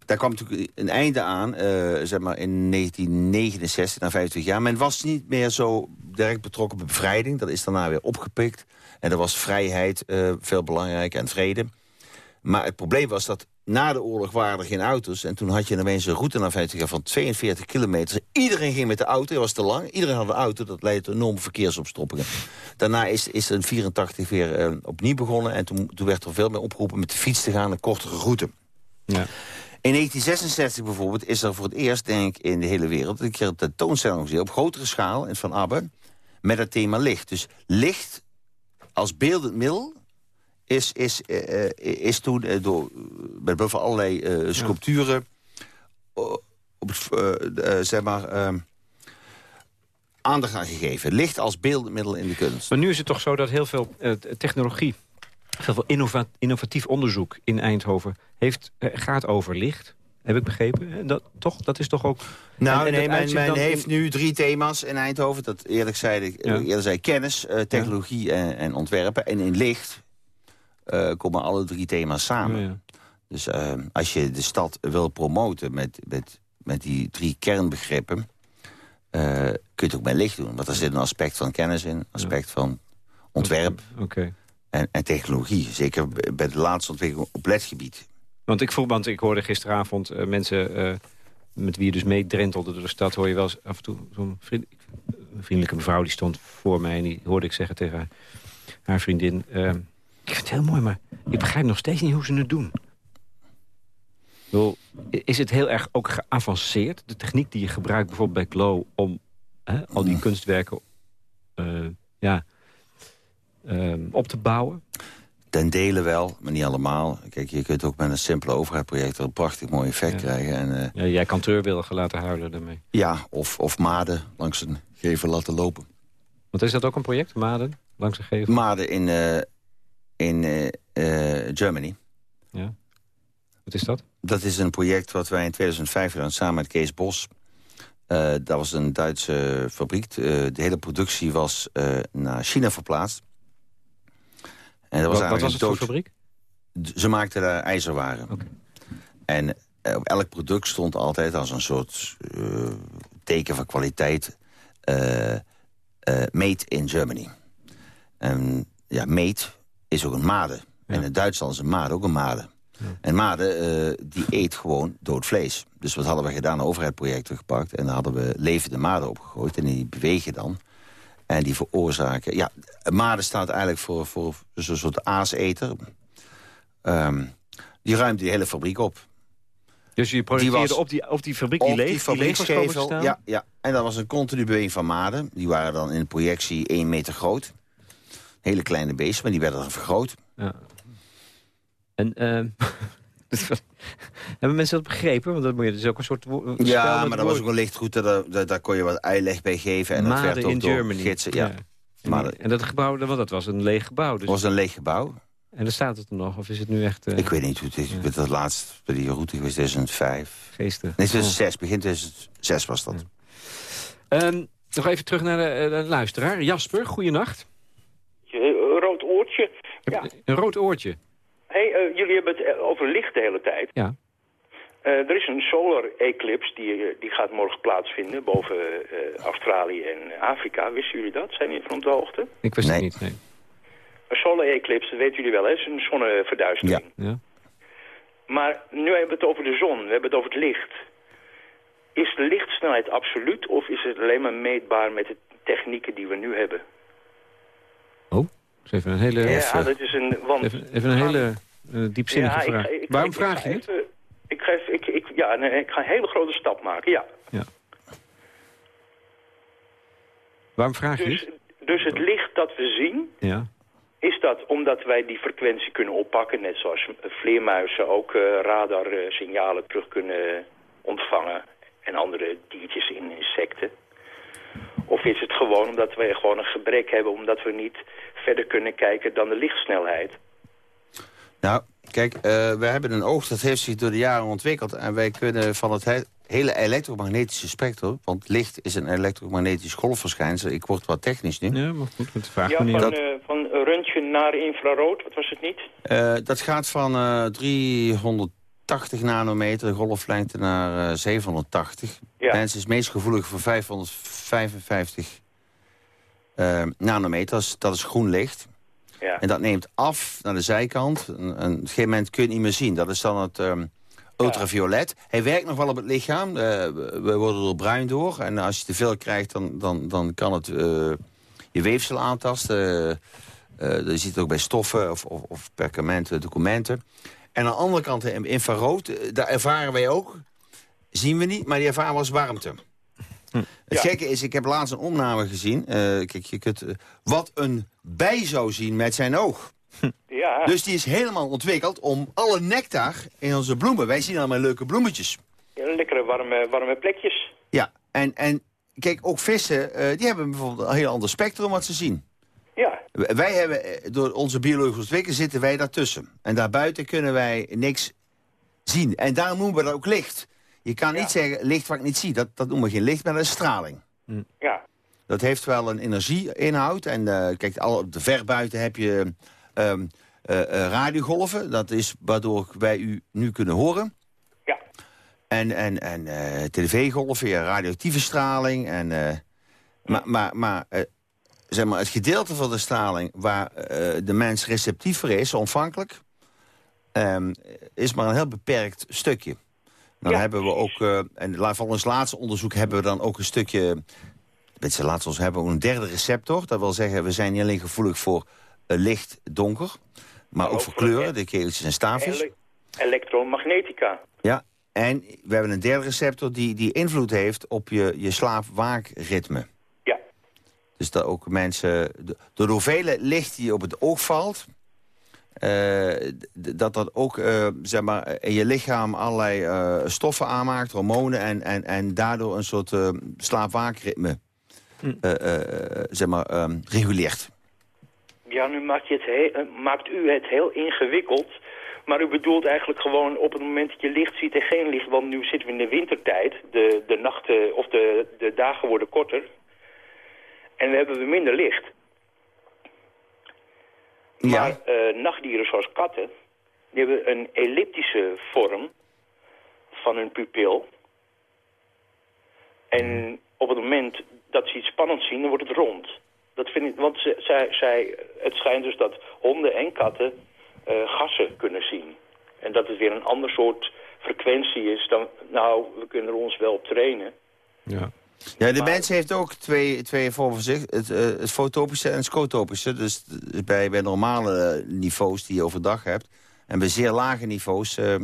daar kwam natuurlijk een einde aan, uh, zeg maar in 1969, na 25 jaar. Men was niet meer zo direct betrokken bij bevrijding. Dat is daarna weer opgepikt. En er was vrijheid uh, veel belangrijker en vrede. Maar het probleem was dat na de oorlog waren er geen auto's. En toen had je ineens een route na 50 jaar van 42 kilometer. Iedereen ging met de auto, dat was te lang. Iedereen had een auto, dat leidde tot enorme verkeersopstoppingen. Daarna is, is er in 84 weer uh, opnieuw begonnen. En toen, toen werd er veel meer opgeroepen met de fiets te gaan, een kortere route. Ja. In 1966 bijvoorbeeld is er voor het eerst, denk ik, in de hele wereld... een keer een tentoonstelling op grotere schaal in Van Abbe... met het thema licht. Dus licht als beeldend middel is, is, uh, is toen uh, door, met boven allerlei uh, sculpturen... op zeg maar, ehm, aandacht aan gegeven. Licht als beeldmiddel in de kunst. Maar nu is het toch zo dat heel veel technologie veel innovatief onderzoek in Eindhoven heeft, eh, gaat over licht. Heb ik begrepen? Dat, toch? Dat is toch ook... Nou, nee, men, men heeft nu drie thema's in Eindhoven. Dat eerlijk zei, eerder zei kennis, uh, technologie en, en, ontwerpen. En in licht uh, komen alle drie thema's samen. Ja, dus uh, als je de stad wil promoten met, met, met die drie kernbegrippen... kun je het ook met licht doen. Want er zit een aspect van kennis in, een aspect van ontwerp. En, en technologie. Zeker bij de laatste ontwikkeling op ledgebied. Want ik, voel, want ik hoorde gisteravond uh, mensen uh, met wie je dus meedrentelde door de stad... hoor je wel eens af en toe zo'n vriend, vriendelijke mevrouw die stond voor mij... en die hoorde ik zeggen tegen haar, haar vriendin... Uh, ik vind het heel mooi, maar ik begrijp nog steeds niet hoe ze het doen. Bedoel, is het heel erg ook geavanceerd? De techniek die je gebruikt bijvoorbeeld bij Glow... om hè, al die kunstwerken ja, Ehm, op te bouwen? Ten dele wel, maar niet allemaal. Kijk, je kunt ook met een simpele overheidsproject een prachtig mooi effect krijgen. En, uh, ja, jij kan treurwilligen laten huilen daarmee. Ja, of, of maden langs een gevel laten lopen. Want is dat ook een project, maden langs een gevel? Maden in, uh, in uh, Germany. Ja. Wat is dat? Dat is een project wat wij in 2005 gedaan samen met Kees Bos. dat was een Duitse fabriek. de hele productie was naar China verplaatst. En dat was wat, wat was het voor fabriek? Ze maakten daar ijzerwaren. En eh, op elk product stond altijd als een soort teken van kwaliteit... Made in Germany. En ja, made is ook een made. En in Duitsland is een made ook een made. En made, uh, die eet gewoon dood vlees. Dus wat hadden we gedaan? Overheidsprojecten gepakt. En dan hadden we levende maden opgegooid. En die bewegen dan. En die veroorzaken... Ja, made staat eigenlijk voor, voor zo'n soort aaseter. Um, die ruimt die hele fabriek op. Dus je projecteerde op, die, op die fabriek die leeg, die fabrieksgevel, ja, ja. En dat was een continu beweging van maden. Die waren dan in de projectie 1 meter groot. Hele kleine beesten, maar die werden dan vergroot. Ja. En uh, hebben mensen dat begrepen? Want dat moet je dus ook een soort Ja, maar dat was ook een lichtgoed. Daar, daar, kon je wat eileg bij geven. En dat werd ook in door Germany. gidsen. Ja. ja. En dat gebouw, dat was een leeg gebouw. Dus... Het was een leeg gebouw. En daar staat het er nog? Of is het nu echt... Uh... Ik weet niet hoe het is. Ik ben dat laatst bij die route geweest, 2005. Geestig. Nee, 2006. Oh. Begin 2006 was dat. Um, nog even terug naar de, de luisteraar. Jasper, goeienacht. Een rood oortje. Ja. Een rood oortje. hey, uh, jullie hebben het over licht de hele tijd. Ja. Uh, er is een solar eclipse die, die gaat morgen plaatsvinden boven Australië en Afrika. Wisten jullie dat? Zijn jullie van op de hoogte? Ik wist het niet, nee. Een solar eclipse, dat weten jullie wel, hè? is een zonneverduistering. Ja. ja. Maar nu hebben we het over de zon, we hebben het over het licht. Is de lichtsnelheid absoluut of is het alleen maar meetbaar met de technieken die we nu hebben? Is even een hele... Ja, dat is een... Want even, even een hele uh, diepzinnige ja, vraag. Ik, Waarom vraag je het? Ik, ga, ik, ik, ja, nee, ik ga een hele grote stap maken, ja. ja. Waarom vraag je dus, het? Dus het licht dat we zien... Ja is dat omdat wij die frequentie kunnen oppakken, net zoals vleermuizen ook uh, radarsignalen terug kunnen ontvangen en andere diertjes in insecten? Of is het gewoon omdat we gewoon een gebrek hebben... omdat we niet verder kunnen kijken dan de lichtsnelheid? Nou, kijk, eh, we hebben een oog dat heeft zich door de jaren ontwikkeld... en wij kunnen van het hele elektromagnetische spectrum... want licht is een elektromagnetisch golfverschijnsel. Ik word wat technisch nu. Ja, maar goed, met de vraag. Van, dat, uh, van eh, röntgen naar infrarood, wat was het niet? Eh, dat gaat van 300 80 nanometer, de golflengte naar eh, 780. Ja. Mensen is meest gevoelig voor 555 ehm, nanometer, dat is groen licht. Ja. En dat neemt af naar de zijkant. Op een gegeven moment kun je niet meer zien. Dat is dan het ehm, ultraviolet. Hij werkt nog wel op het lichaam. Eh, we worden er bruin door. En als je te veel krijgt, dan, dan, dan kan het eh, je weefsel aantasten. je ziet het ook bij stoffen of, of, of perkamenten, documenten. En aan de andere kant, in infrarood, daar ervaren wij ook. Zien we niet, maar die ervaren we als warmte. Hm. Het gekke is, ik heb laatst een opname gezien. kijk, je kunt, wat een bij zou zien met zijn oog. Ja. Dus die is helemaal ontwikkeld om alle nectar in onze bloemen... wij zien allemaal leuke bloemetjes. Ja, lekkere warme, warme plekjes. Ja, en, en kijk, ook vissen, uh, die hebben bijvoorbeeld een heel ander spectrum wat ze zien. Wij hebben, eh, door onze biologische ontwikkeling zitten wij daartussen. En daarbuiten kunnen wij niks zien. En daarom noemen we dat ook licht. Je kan niet zeggen licht wat ik niet zie. Dat, dat noemen we geen licht, maar dat is straling. Hm. Ja. Dat heeft wel een energieinhoud. En uh, kijk, al op de ver buiten heb je um, uh, radiogolven. Dat is waardoor wij u nu kunnen horen. Ja. En, en, en uh, tv-golven, ja, radioactieve straling. En, maar maar, maar, zeg maar het gedeelte van de straling waar de mens receptief voor is, ontvankelijk... Um, is maar een heel beperkt stukje. Dan ja, hebben we ook, uh, en van ons laatste onderzoek hebben we dan ook een stukje... Met laatste ons hebben we een derde receptor. Dat wil zeggen, we zijn niet alleen gevoelig voor uh, licht donker. Maar ook voor kleuren, de keeltjes en staafjes. Ele elektromagnetica. Ja, en we hebben een derde receptor die, die invloed heeft op je, je slaap-waakritme. Dus dat ook mensen, door de hoeveelheid licht die op het oog valt... Uh, dat dat ook uh, zeg maar, in je lichaam allerlei uh, stoffen aanmaakt, hormonen... en, en, en daardoor een soort slaap-waakritme hm. zeg maar, um, reguleert. Ja, nu maakt, je het heel, eh, maakt u het heel ingewikkeld. Maar u bedoelt eigenlijk gewoon op het moment dat je licht ziet en geen licht... want nu zitten we in de wintertijd. De, de nachten of de, de dagen worden korter. En we hebben minder licht. Ja. Maar uh, nachtdieren zoals katten... die hebben een elliptische vorm van hun pupil. En op het moment dat ze iets spannends zien, dan wordt het rond. Dat vind ik, want ze, zij, zij, het schijnt dus dat honden en katten gassen kunnen zien. En dat het weer een ander soort frequentie is dan... nou, we kunnen er ons wel op trainen. Ja. Ja, de mens heeft ook twee, twee vormen van zich. Het, uh, het fotopische en het scotopische. Dus bij, bij normale niveaus die je overdag hebt... en bij zeer lage niveaus... Uh,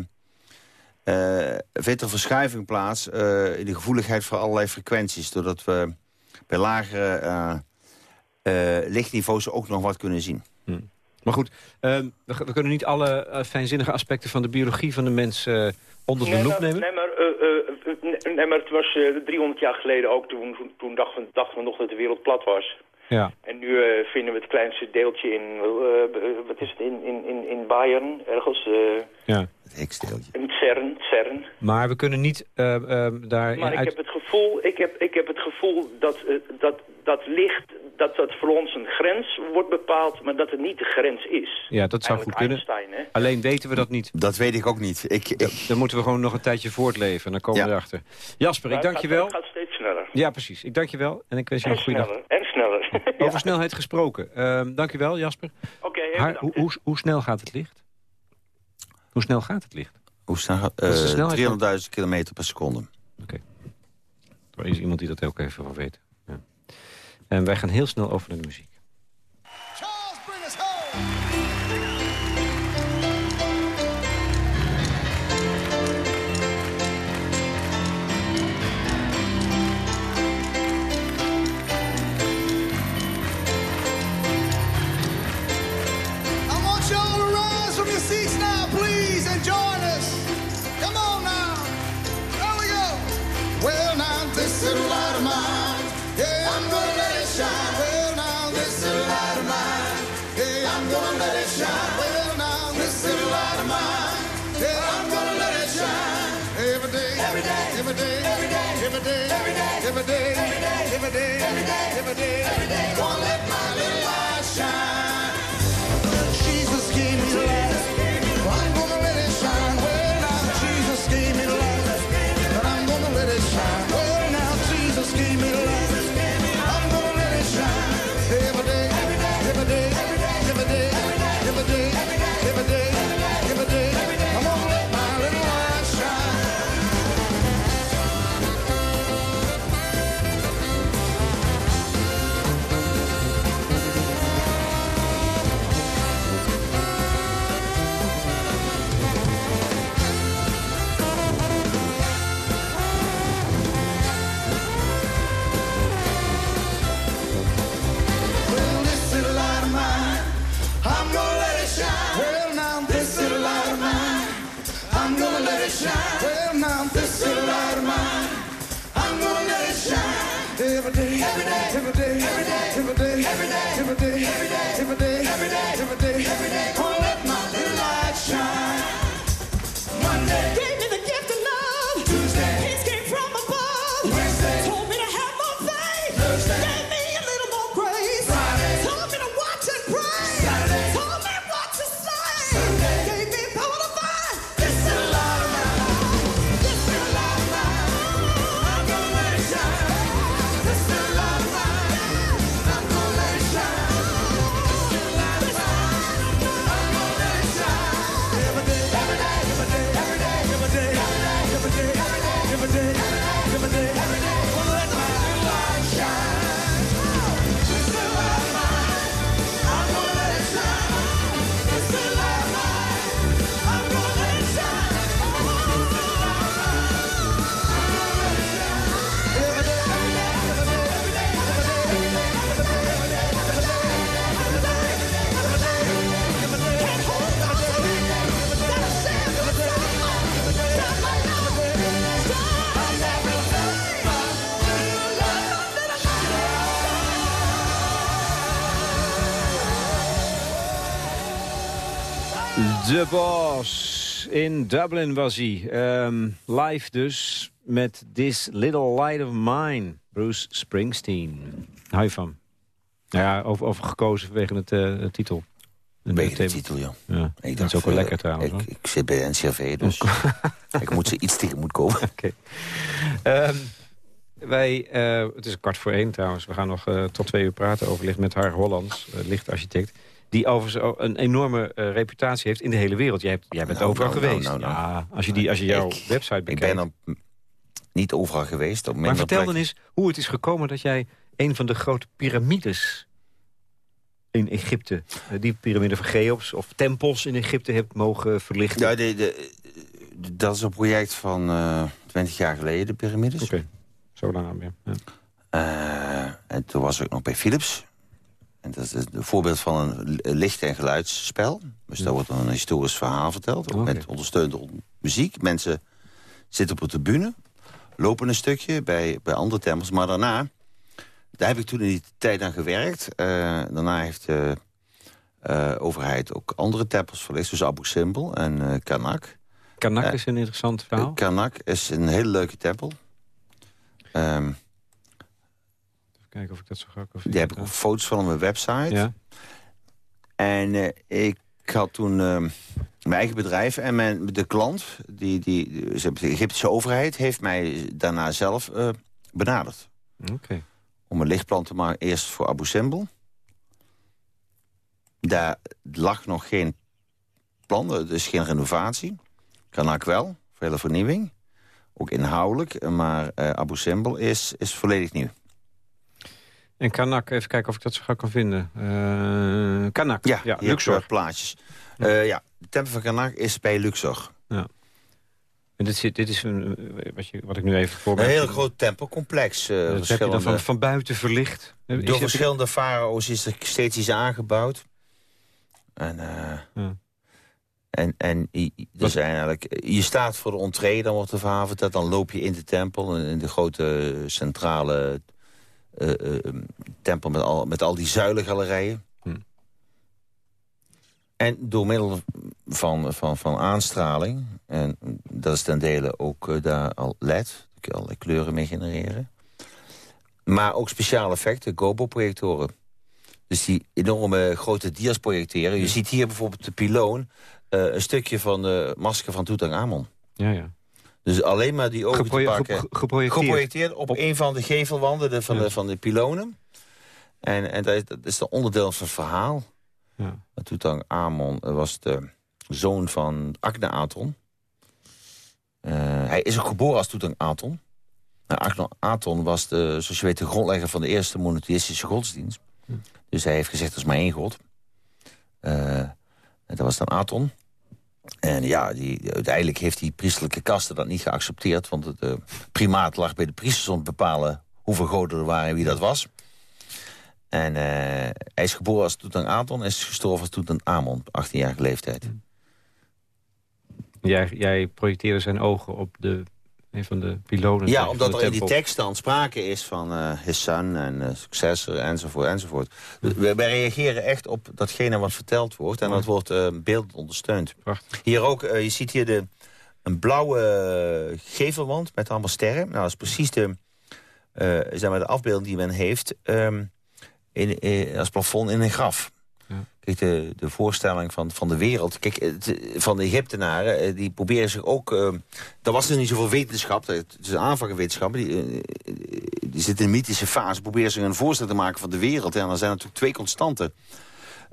uh, vindt er verschuiving plaats in de gevoeligheid voor allerlei frequenties. Doordat we bij lagere lichtniveaus ook nog wat kunnen zien. Hm. Maar goed, ehm, we, we, kunnen niet alle fijnzinnige aspecten van de biologie van de mens onder de loep nemen? Nee, maar nee, maar het was 300 eh, jaar geleden ook. Toen, toen dachten, we, dachten we nog dat de wereld plat was. Ja. En nu uh, vinden we het kleinste deeltje in, uh, wat is het, in, in, in Bayern, ergens. ja. Het. In CERN, CERN. Maar we kunnen niet daar... Maar ik, heb het gevoel, ik, heb, ik heb het gevoel dat, dat, dat licht dat dat voor ons een grens wordt bepaald, maar dat het niet de grens is. Ja, dat zou goed kunnen. Alleen weten we dat niet. Dat weet ik ook niet. Ik, ik... Dan moeten we gewoon nog een tijdje voortleven en dan komen we erachter. Jasper, ik dank je wel. Het gaat steeds sneller. Ja, precies. Ik dank je wel en ik wens je nog een goede dag. En sneller. Over snelheid gesproken. Uh, dank je wel, Jasper. Oké, hoe, hoe, hoe, snel gaat het licht? Hoe snel gaat het licht? Hoe snel? Uh, 300.000 kilometer per seconde. Oké. Okay. Er is iemand die dat ook even wil weten. En wij gaan heel snel over naar de muziek. every day, every day, every day, every day. Let my little light shine. every day, every day, every day, every day, every day, every day, every day, every day. Boss. In Dublin was hij. Um, live dus met This Little Light of Mine. Bruce Springsteen. Hou je van? Nou ja, over, over gekozen vanwege het uh, titel. Wegen de titel, ja. ja. Ik dat is ook wel lekker trouwens. Ik, ik, zit bij NCRV, dus ik moet ze iets tegen moet komen. Oké. Okay. Um, wij, het is kwart voor één trouwens. We gaan nog tot twee uur praten over licht met haar Hollands, lichtarchitect. Die overigens een enorme reputatie heeft in de hele wereld. Jij, hebt, jij bent nou, overal nou, nou, geweest. ja, als je, die, als je jouw website bekijkt. Ik ben er niet overal geweest. Op maar vertel dan eens hoe het is gekomen dat jij een van de grote piramides in Egypte, eh, die piramide van Cheops... of tempels in Egypte hebt mogen verlichten? Ja, de, de, dat is een project van uh, eh, 20 jaar geleden, de piramides. Oké, zo lang aan. Ja. Uh, en toen was ik nog bij Philips. En dat is een voorbeeld van een licht- en geluidsspel. Dus daar wordt een historisch verhaal verteld. Ook met ondersteunende muziek. Mensen zitten op de tribune, lopen een stukje bij, bij andere tempels. Maar daarna daar heb ik toen in die tijd aan gewerkt. Uh, daarna heeft de uh, overheid ook andere tempels verlicht. Dus Abu Simbel en uh, Karnak. Karnak is een interessant verhaal. Karnak is een hele leuke tempel. Um, Even kijken of ik dat zo ga Die heb ik ook foto's van op mijn website. Ja. En ik had toen ehm, mijn eigen bedrijf en mijn, de klant, die, die, de Egyptische overheid... heeft mij daarna zelf benaderd. Oké om een lichtplan te maken. Eerst voor Abu Simbel. Daar lag nog geen plan, dus geen renovatie. Kanak wel, vele vernieuwing. Ook inhoudelijk, maar Abu Simbel is, is volledig nieuw. En Kanak, even kijken of ik dat zo gauw kan vinden. Uh, Kanak, ja, ja Luxor. plaatjes. Ja. Uh, ja, de tempel van Kanak is bij Luxor. Ja. En dit, dit is een, wat, je, wat ik nu even voor Een heel groot tempelcomplex. Uh, dat heb je dan van, van buiten verlicht? Door verschillende farao's is er steeds iets aangebouwd. En, ja. en, en er zijn eigenlijk, je staat voor de entree, dan wordt er verhaal Dan loop je in de tempel, in de grote centrale tempel met al, met al die zuilengalerijen. En door middel van, van, van aanstraling, en dat is ten dele ook uh, daar al LED, daar kun je allerlei kleuren mee genereren. Maar ook speciale effecten, GoPro-projectoren. Dus die enorme grote dia's projecteren. Je ziet hier bijvoorbeeld de piloon, uh, een stukje van de masker van Tutankhamon. Ja, ja. Dus alleen maar die ogen te pakken. Geprojecteerd. geprojecteerd op, op, een van de gevelwanden de, van, de, van de pilonen. En, en dat, is, dat is de onderdeel van het verhaal. Ja. Amon was de zoon van Akhenaton. Uh, hij is ook geboren als Toetankhamon. Nou, Aton was, de, zoals je weet, de grondlegger van de eerste monotheïstische godsdienst. Dus hij heeft gezegd, er is maar één god. Uh, dat was dan Aton. En ja, die, uiteindelijk heeft die priesterlijke kasten dat niet geaccepteerd. Want het uh, primaat lag bij de priesters om te bepalen hoeveel goden er waren en wie dat was. En uh, hij is geboren als Tutankhamon en is gestorven als Amon, op 18-jarige leeftijd. Jij projecteerde zijn ogen op de, een van de pilonen. Ja, omdat er in die tekst dan sprake is van uh, his son en uh, successor enzovoort enzovoort. Dus wij, reageren echt op datgene wat verteld wordt en dat wordt uh, beeldend ondersteund. Prachtig. Hier ook, je ziet hier de, een blauwe gevelwand met allemaal sterren. Nou, dat is precies de, zeg maar de afbeelding die men heeft... Um, in, in, als plafond in een graf. Kijk, de, de voorstelling van, van de wereld. Kijk, van de Egyptenaren, eh, die proberen zich ook... Uh, er was er niet zoveel wetenschap, het is aanvang wetenschap. Die, uh, die zit in een mythische fase, proberen zich een voorstelling te maken van de wereld. En dan zijn natuurlijk twee constanten.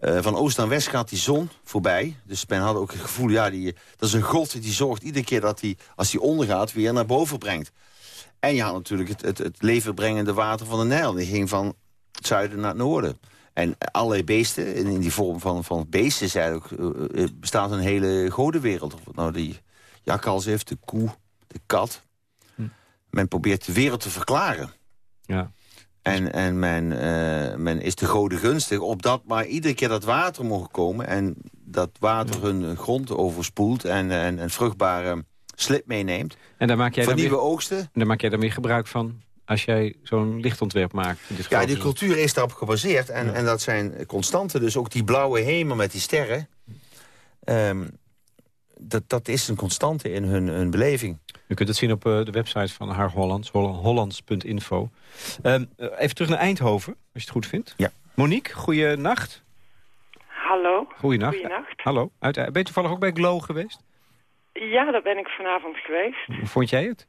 Uh, van oost naar west gaat die zon voorbij. Dus men had ook het gevoel, ja, die, dat is een god die zorgt iedere keer dat hij, als hij ondergaat, weer naar boven brengt. En je had natuurlijk het, het, het levenbrengende water van de Nijl. Die ging van het zuiden naar het noorden. En allerlei beesten, in die vorm van, van beesten zijn ook, uh, bestaat een hele godenwereld. Of het nou die jakkals heeft, de koe, de kat. Hm. Men probeert de wereld te verklaren. Ja. En, en men, uh, men is de goden gunstig, opdat maar iedere keer dat water mogen komen... en dat water hun grond overspoelt en, en, en vruchtbare slip meeneemt. En daar maak jij van nieuwe oogsten. En daar maak jij daarmee gebruik van? Als jij zo'n lichtontwerp maakt? ja, die cultuur is daarop gebaseerd. En, en dat zijn constanten. Dus ook die blauwe hemel met die sterren... Ehm, dat, dat is een constante in hun, hun beleving. U kunt het zien op uh, de website van Haar Hollands, hollands.info. Um, even terug naar Eindhoven, als je het goed vindt. Ja. Monique, goeienacht. Hallo. Goeienacht. Goeienacht. Hallo. Uit, ben je toevallig ook bij Glow geweest? Ja, daar ben ik vanavond geweest. Hoe vond jij het?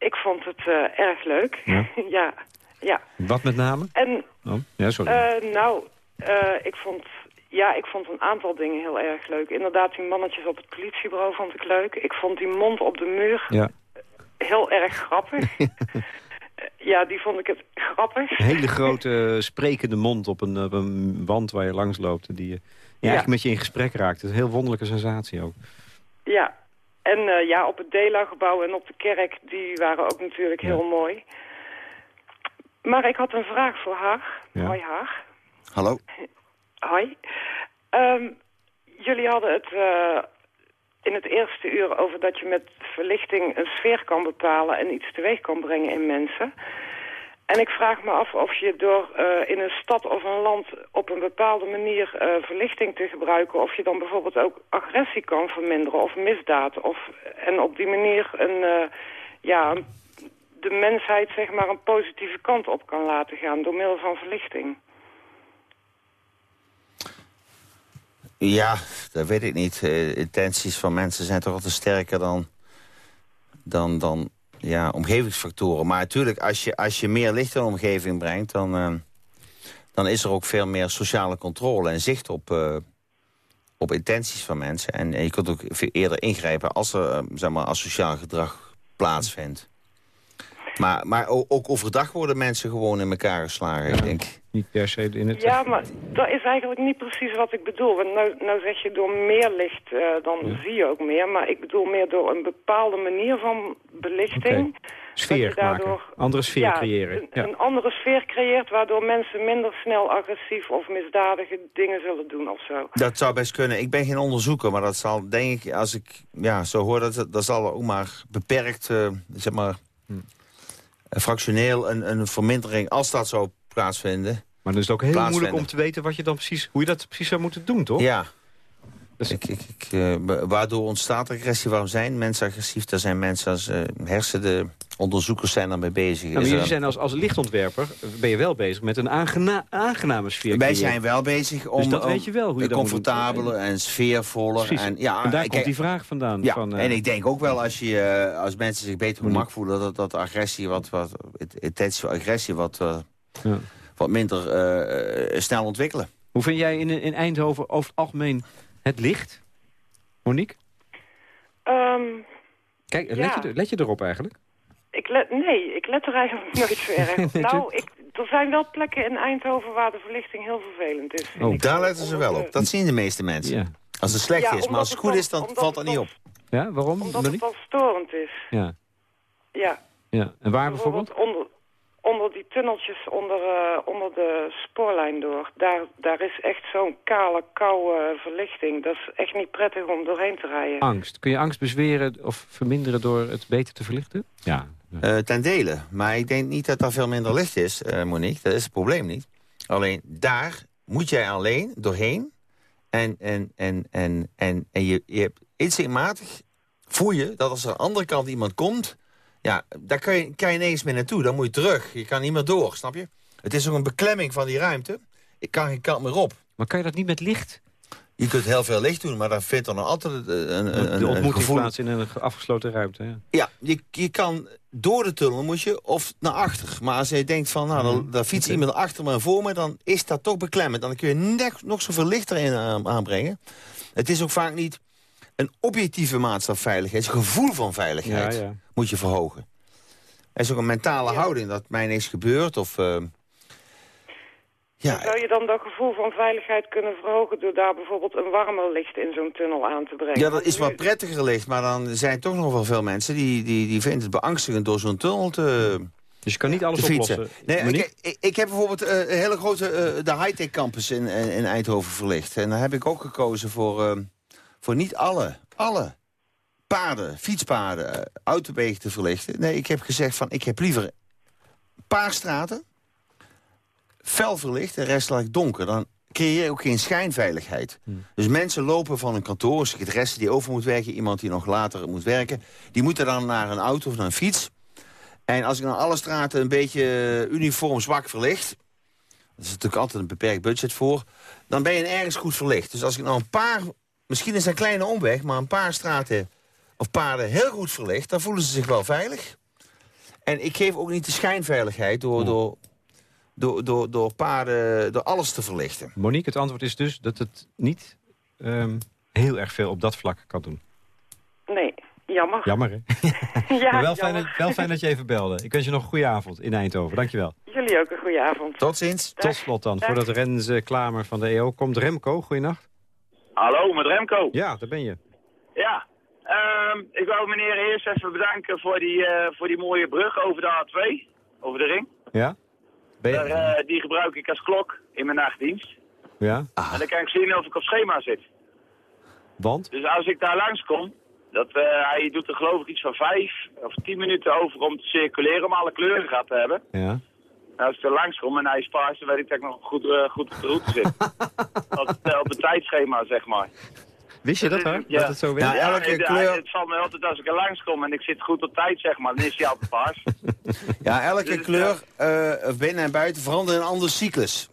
Ik vond het uh, erg leuk. Ja. ja. ja, Wat met name? En, oh, ja, sorry. Uh, nou, ik vond ja, ik vond een aantal dingen heel erg leuk. Inderdaad, die mannetjes op het politiebureau vond ik leuk. Ik vond die mond op de muur ja. heel erg grappig. ja, die vond ik het grappig. Een hele grote sprekende mond op een, op een wand waar je langs loopt. Die je ja, eigenlijk met je in gesprek raakt. Het is een heel wonderlijke sensatie ook. Ja, en uh, ja, op het Dela-gebouw en op de kerk, die waren ook natuurlijk heel mooi. Maar ik had een vraag voor haar. Ja. Hoi haar. Hallo. Hoi. Um, jullie hadden het uh, in het eerste uur over dat je met verlichting een sfeer kan bepalen en iets teweeg kan brengen in mensen. En ik vraag me af of je door uh, in een stad of een land op een bepaalde manier uh, verlichting te gebruiken... of je dan bijvoorbeeld ook agressie kan verminderen of misdaad. Of, en op die manier een, ja, de mensheid zeg maar een positieve kant op kan laten gaan door middel van verlichting. Ja, dat weet ik niet. Intenties van mensen zijn toch altijd sterker dan, dan, dan ja, omgevingsfactoren. Maar natuurlijk, als je, als je meer licht in de omgeving brengt... dan, uh, dan is er ook veel meer sociale controle en zicht op, uh, op intenties van mensen. En, en, je kunt ook veel eerder ingrijpen als er zeg maar, asociaal gedrag plaatsvindt. Maar, maar ook overdag worden mensen gewoon in elkaar geslagen, ik denk. Niet per se in het... Ja, maar dat is eigenlijk niet precies wat ik bedoel. Want nou, nou zeg je door meer licht, uh, dan zie je ook meer. Maar ik bedoel meer door een bepaalde manier van belichting. Okay. Sfeer daardoor, maken. Andere sfeer ja, creëren. Een, ja. een andere sfeer creëert waardoor mensen minder snel agressief of misdadige dingen zullen doen of zo. Dat zou best kunnen. Ik ben geen onderzoeker, maar dat zal denk ik, als ik ja, zo hoor, dat, dat zal ook maar beperkt, uh, zeg maar... Hm fractioneel een, een vermindering, als dat zou plaatsvinden... Maar dan is het ook heel moeilijk om te weten wat je dan precies, hoe je dat precies zou moeten doen, toch? Ja. Dus ik, ik, ik, uh, waardoor ontstaat agressie? Waarom zijn mensen agressief? Daar zijn mensen als uh, hersenen, onderzoekers zijn daarmee bezig. Nou, jullie zijn als, als lichtontwerper, ben je wel bezig met een aangena aangename sfeer. Wij zijn wel bezig om, dus dat weet je wel, hoe je comfortabeler en sfeervoller. En, ja, en daar komt die vraag vandaan. Ja, van, uh, en ik denk ook wel als, je, als mensen zich beter gemak voelen... dat, dat agressie, wat, wat, agressie wat, ja. wat minder snel ontwikkelen. Hoe vind jij in, in Eindhoven over het algemeen het licht? Monique? Um, Kijk, let, je, let je erop eigenlijk? Ik let, nee, ik let er eigenlijk nooit zo erg op. nou, ik, er zijn wel plekken in Eindhoven waar de verlichting heel vervelend is. Oh, daar letten ze wel op. Dat zien de meeste mensen. Ja. Als het slecht is, maar als het goed is, dan valt dat niet op. Ja, waarom? Omdat het dan storend is. Ja. Ja. ja. En waar bijvoorbeeld? bijvoorbeeld? Onder, onder die tunneltjes onder, uh, onder de spoorlijn door. Daar, daar is echt zo'n kale, koude verlichting. Dat is echt niet prettig om doorheen te rijden. Angst. Kun je angst bezweren of verminderen door het beter te verlichten? Ja. Uh, ten dele. Maar ik denk niet dat daar veel minder licht is, uh, Monique. Dat is het probleem niet. Alleen daar moet jij alleen doorheen. En, en, en, en, en, en je, je hebt instinctmatig voel je dat als er aan de andere kant iemand komt ja, daar kan je, kan je ineens meer naartoe. Dan moet je terug. Je kan niet meer door, snap je? Het is ook een beklemming van die ruimte. Ik kan geen kant meer op. Maar kan je dat niet met licht? Je kunt heel veel licht doen, maar dan vindt er nog altijd een, een, de ontmoeting plaats in een afgesloten ruimte. Ja, ja je, je kan door de tunnel moet je of naar achter. Maar als je denkt van, nou, dan, dan fietst iemand achter me en voor me... dan is dat toch beklemmend. Dan kun je net, nog zoveel licht erin aanbrengen. Het is ook vaak niet een objectieve maatstaf veiligheid. Het gevoel van veiligheid ja, ja. moet je verhogen. Er is ook een mentale houding dat mij niks gebeurt. Of, uh, ja. Zou je dan dat gevoel van veiligheid kunnen verhogen... door daar bijvoorbeeld een warmer licht in zo'n tunnel aan te brengen? Ja, dat is wat prettiger licht. Maar dan zijn toch nog wel veel mensen... die, die, die vinden het beangstigend door zo'n tunnel te... Dus je kan niet alles oplossen? Nee, ik, ik, ik, heb bijvoorbeeld uh, een hele grote uh, de high-tech campus in, in Eindhoven verlicht. En daar heb ik ook gekozen voor, uh, voor niet alle, alle paden, fietspaden, eh, autowegen te verlichten. Nee, ik heb gezegd van ik heb liever een paar straten, fel verlicht, de rest laat ik donker. Dan creëer je ook geen schijnveiligheid. Hmm. Dus mensen lopen van een kantoor, secretaresse die over moet werken... iemand die nog later moet werken... die moeten dan naar een auto of naar een fiets. En als ik dan alle straten een beetje uniform zwak verlicht... er is natuurlijk altijd een beperkt budget voor... dan ben je ergens goed verlicht. Dus als ik nou een paar... misschien is een kleine omweg, maar een paar straten of paarden heel goed verlicht, dan voelen ze zich wel veilig. En ik geef ook niet de schijnveiligheid door, door, door, door, door, paarden, door alles te verlichten. Monique, het antwoord is dus dat het niet ehm, heel erg veel op dat vlak kan doen. Nee, jammer. Jammer, hè? ja, maar wel, Fijn dat, wel fijn dat je even belde. Ik wens je nog een goede avond in Eindhoven. Dankjewel. Jullie ook een goede avond. Tot ziens. Tot slot dan. Voordat Renze Klamer van de EO komt. Remco, goeienacht. Hallo, met Remco. Ja, daar ben je. Ja, uh, ik wou meneer eerst even bedanken voor die, uh, voor die mooie brug over de A2, over de ring. Ja? Ben je... Daar, uh, die gebruik ik als klok in mijn nachtdienst. Ja? Ah. En dan kan ik zien of ik op schema zit. Want? Dus als ik daar langskom, dat, uh, hij doet er geloof ik iets van vijf of tien minuten over om te circuleren, om alle kleuren gehad te hebben. Ja. Nou, als ik er langskom en hij is paars, dan weet ik dat ik nog goed, uh, goed op de route zit. op, op het tijdschema, zeg maar. Wist je dat, hè? Ja. Dat het zo werkt? Ja, elke kleur... Het valt me altijd als ik er langskom en ik zit goed op tijd, zeg maar. Dan is hij altijd paars. ja, elke dus, kleur, uh, binnen en buiten, verandert een andere cyclus.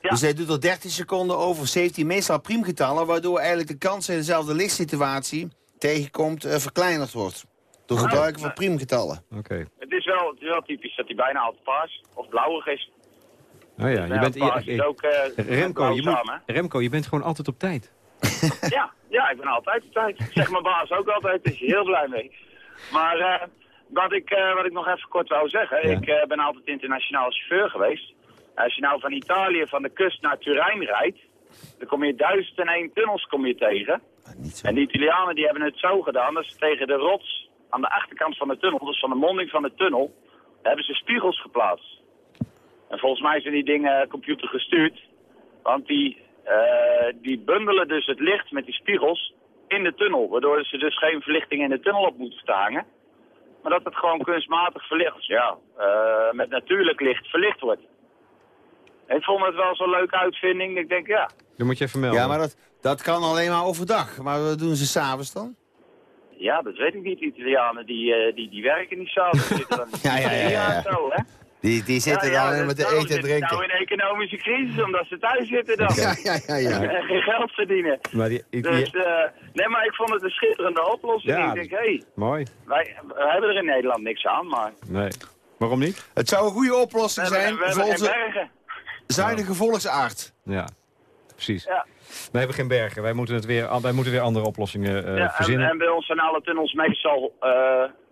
Ja. Dus hij doet er 13 seconden over, 17 meestal priemgetallen... waardoor eigenlijk de kans in dezelfde lichtsituatie tegenkomt, uh, verkleinerd wordt. Door gebruiken van priemgetallen. Oké. Okay. Het, is wel, het is wel typisch dat hij bijna altijd paars of blauwig is. Oh ja, je bent... Je, je, ook, uh, Remco, je moet, Remco, je bent gewoon altijd op tijd. ja, ja, ik ben altijd op tijd. Zeg mijn baas ook altijd, daar is heel blij mee. Maar uh, wat, ik, uh, wat ik nog even kort wou zeggen, ja. ik uh, ben altijd internationaal chauffeur geweest. Als je nou van Italië, van de kust naar Turijn rijdt, dan kom je duizend en één tunnels kom je tegen. En de Italianen die hebben het zo gedaan dat ze tegen de rots aan de achterkant van de tunnel, dus van de monding van de tunnel, hebben ze spiegels geplaatst. En volgens mij zijn die dingen computer gestuurd, want die uh, die bundelen dus het licht met die spiegels in de tunnel. Waardoor ze dus geen verlichting in de tunnel op moeten hangen. Maar dat het gewoon kunstmatig verlicht, ja, uh, met natuurlijk licht verlicht wordt. Ik vond het wel zo'n leuke uitvinding. Ik denk, ja. Dat moet je even melden. Ja, maar dat, dat kan alleen maar overdag. Maar wat doen ze s'avonds dan? Ja, dat weet ik niet. De Italianen die, uh, die, die werken niet s'avonds. ja, ja, ja, ja. Zo, hè? Die, die zitten ja, ja, dan met de eten en drinken. nou in economische crisis, omdat ze thuis zitten dan. Ja, ja, ja. ja. En geen geld verdienen. Maar die, die, dus, uh, nee, maar ik vond het een schitterende oplossing. Ja, ik denk, hé, hey, mooi. Wij, wij hebben er in Nederland niks aan, maar... Nee. Waarom niet? Het zou een goede oplossing we zijn we voor onze bergen. zuinige volksaard. Ja, precies. Ja. Wij hebben geen bergen. Wij moeten, het weer, wij moeten weer andere oplossingen ja, verzinnen. En, en bij ons zijn alle tunnels meestal uh,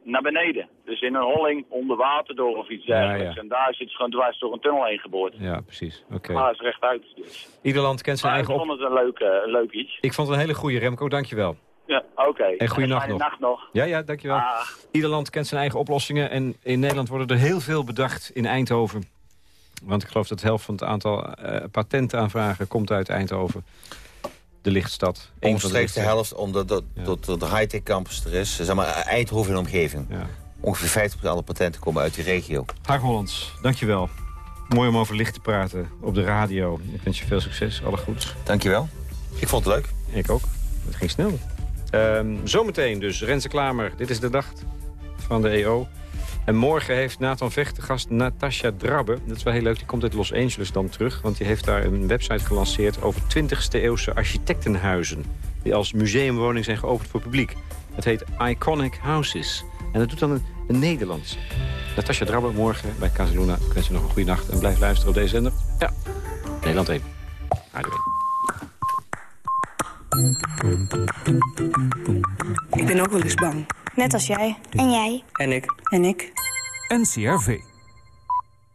naar beneden. Dus in een holling onder water door of iets dergelijks. Ja, ja. En daar zit gewoon dwars door een tunnel heen geboord. Ja, precies. Oké. Okay. Maar het is rechtuit. Dus. Ieder land kent zijn maar eigen... ik vond het een leuk, uh, leuk iets. Ik vond het een hele goede Remco, dankjewel. Ja, oké. Okay. En goede nacht nog. nacht nog. Ja, ja, dankjewel. Ah. Ieder land kent zijn eigen oplossingen. En in Nederland worden er heel veel bedacht in Eindhoven. Want ik geloof dat de helft van het aantal uh, patentaanvragen komt uit Eindhoven. De lichtstad. Omstreeks de, de helft, omdat de, ja. de, de high-tech campus er is. Zeg maar Eindhoven in omgeving. Ja. Ongeveer 50% van alle patenten komen uit die regio. Hark Hollands, dankjewel. Mooi om over licht te praten op de radio. Ik wens je veel succes, alle goed. Dankjewel. Ik vond het leuk. Ik ook. Het ging snel. Um, zometeen dus, Renze Klamer. Dit is de dag van de EO. En morgen heeft Nathan Vecht gast Natasha Drabbe. Dat is wel heel leuk, die komt uit Los Angeles dan terug. Want die heeft daar een website gelanceerd over 20e eeuwse architectenhuizen. Die als museumwoning zijn geopend voor publiek. Het heet Iconic Houses. En dat doet dan een, een Nederlands. Natasha Drabbe morgen bij Casaluna. Ik wens je nog een goede nacht en blijf luisteren op deze zender. Ja, Nederland 1. Radio 1. Ik ben ook wel eens bang. Net als jij. En jij. En ik. En ik. NCRV.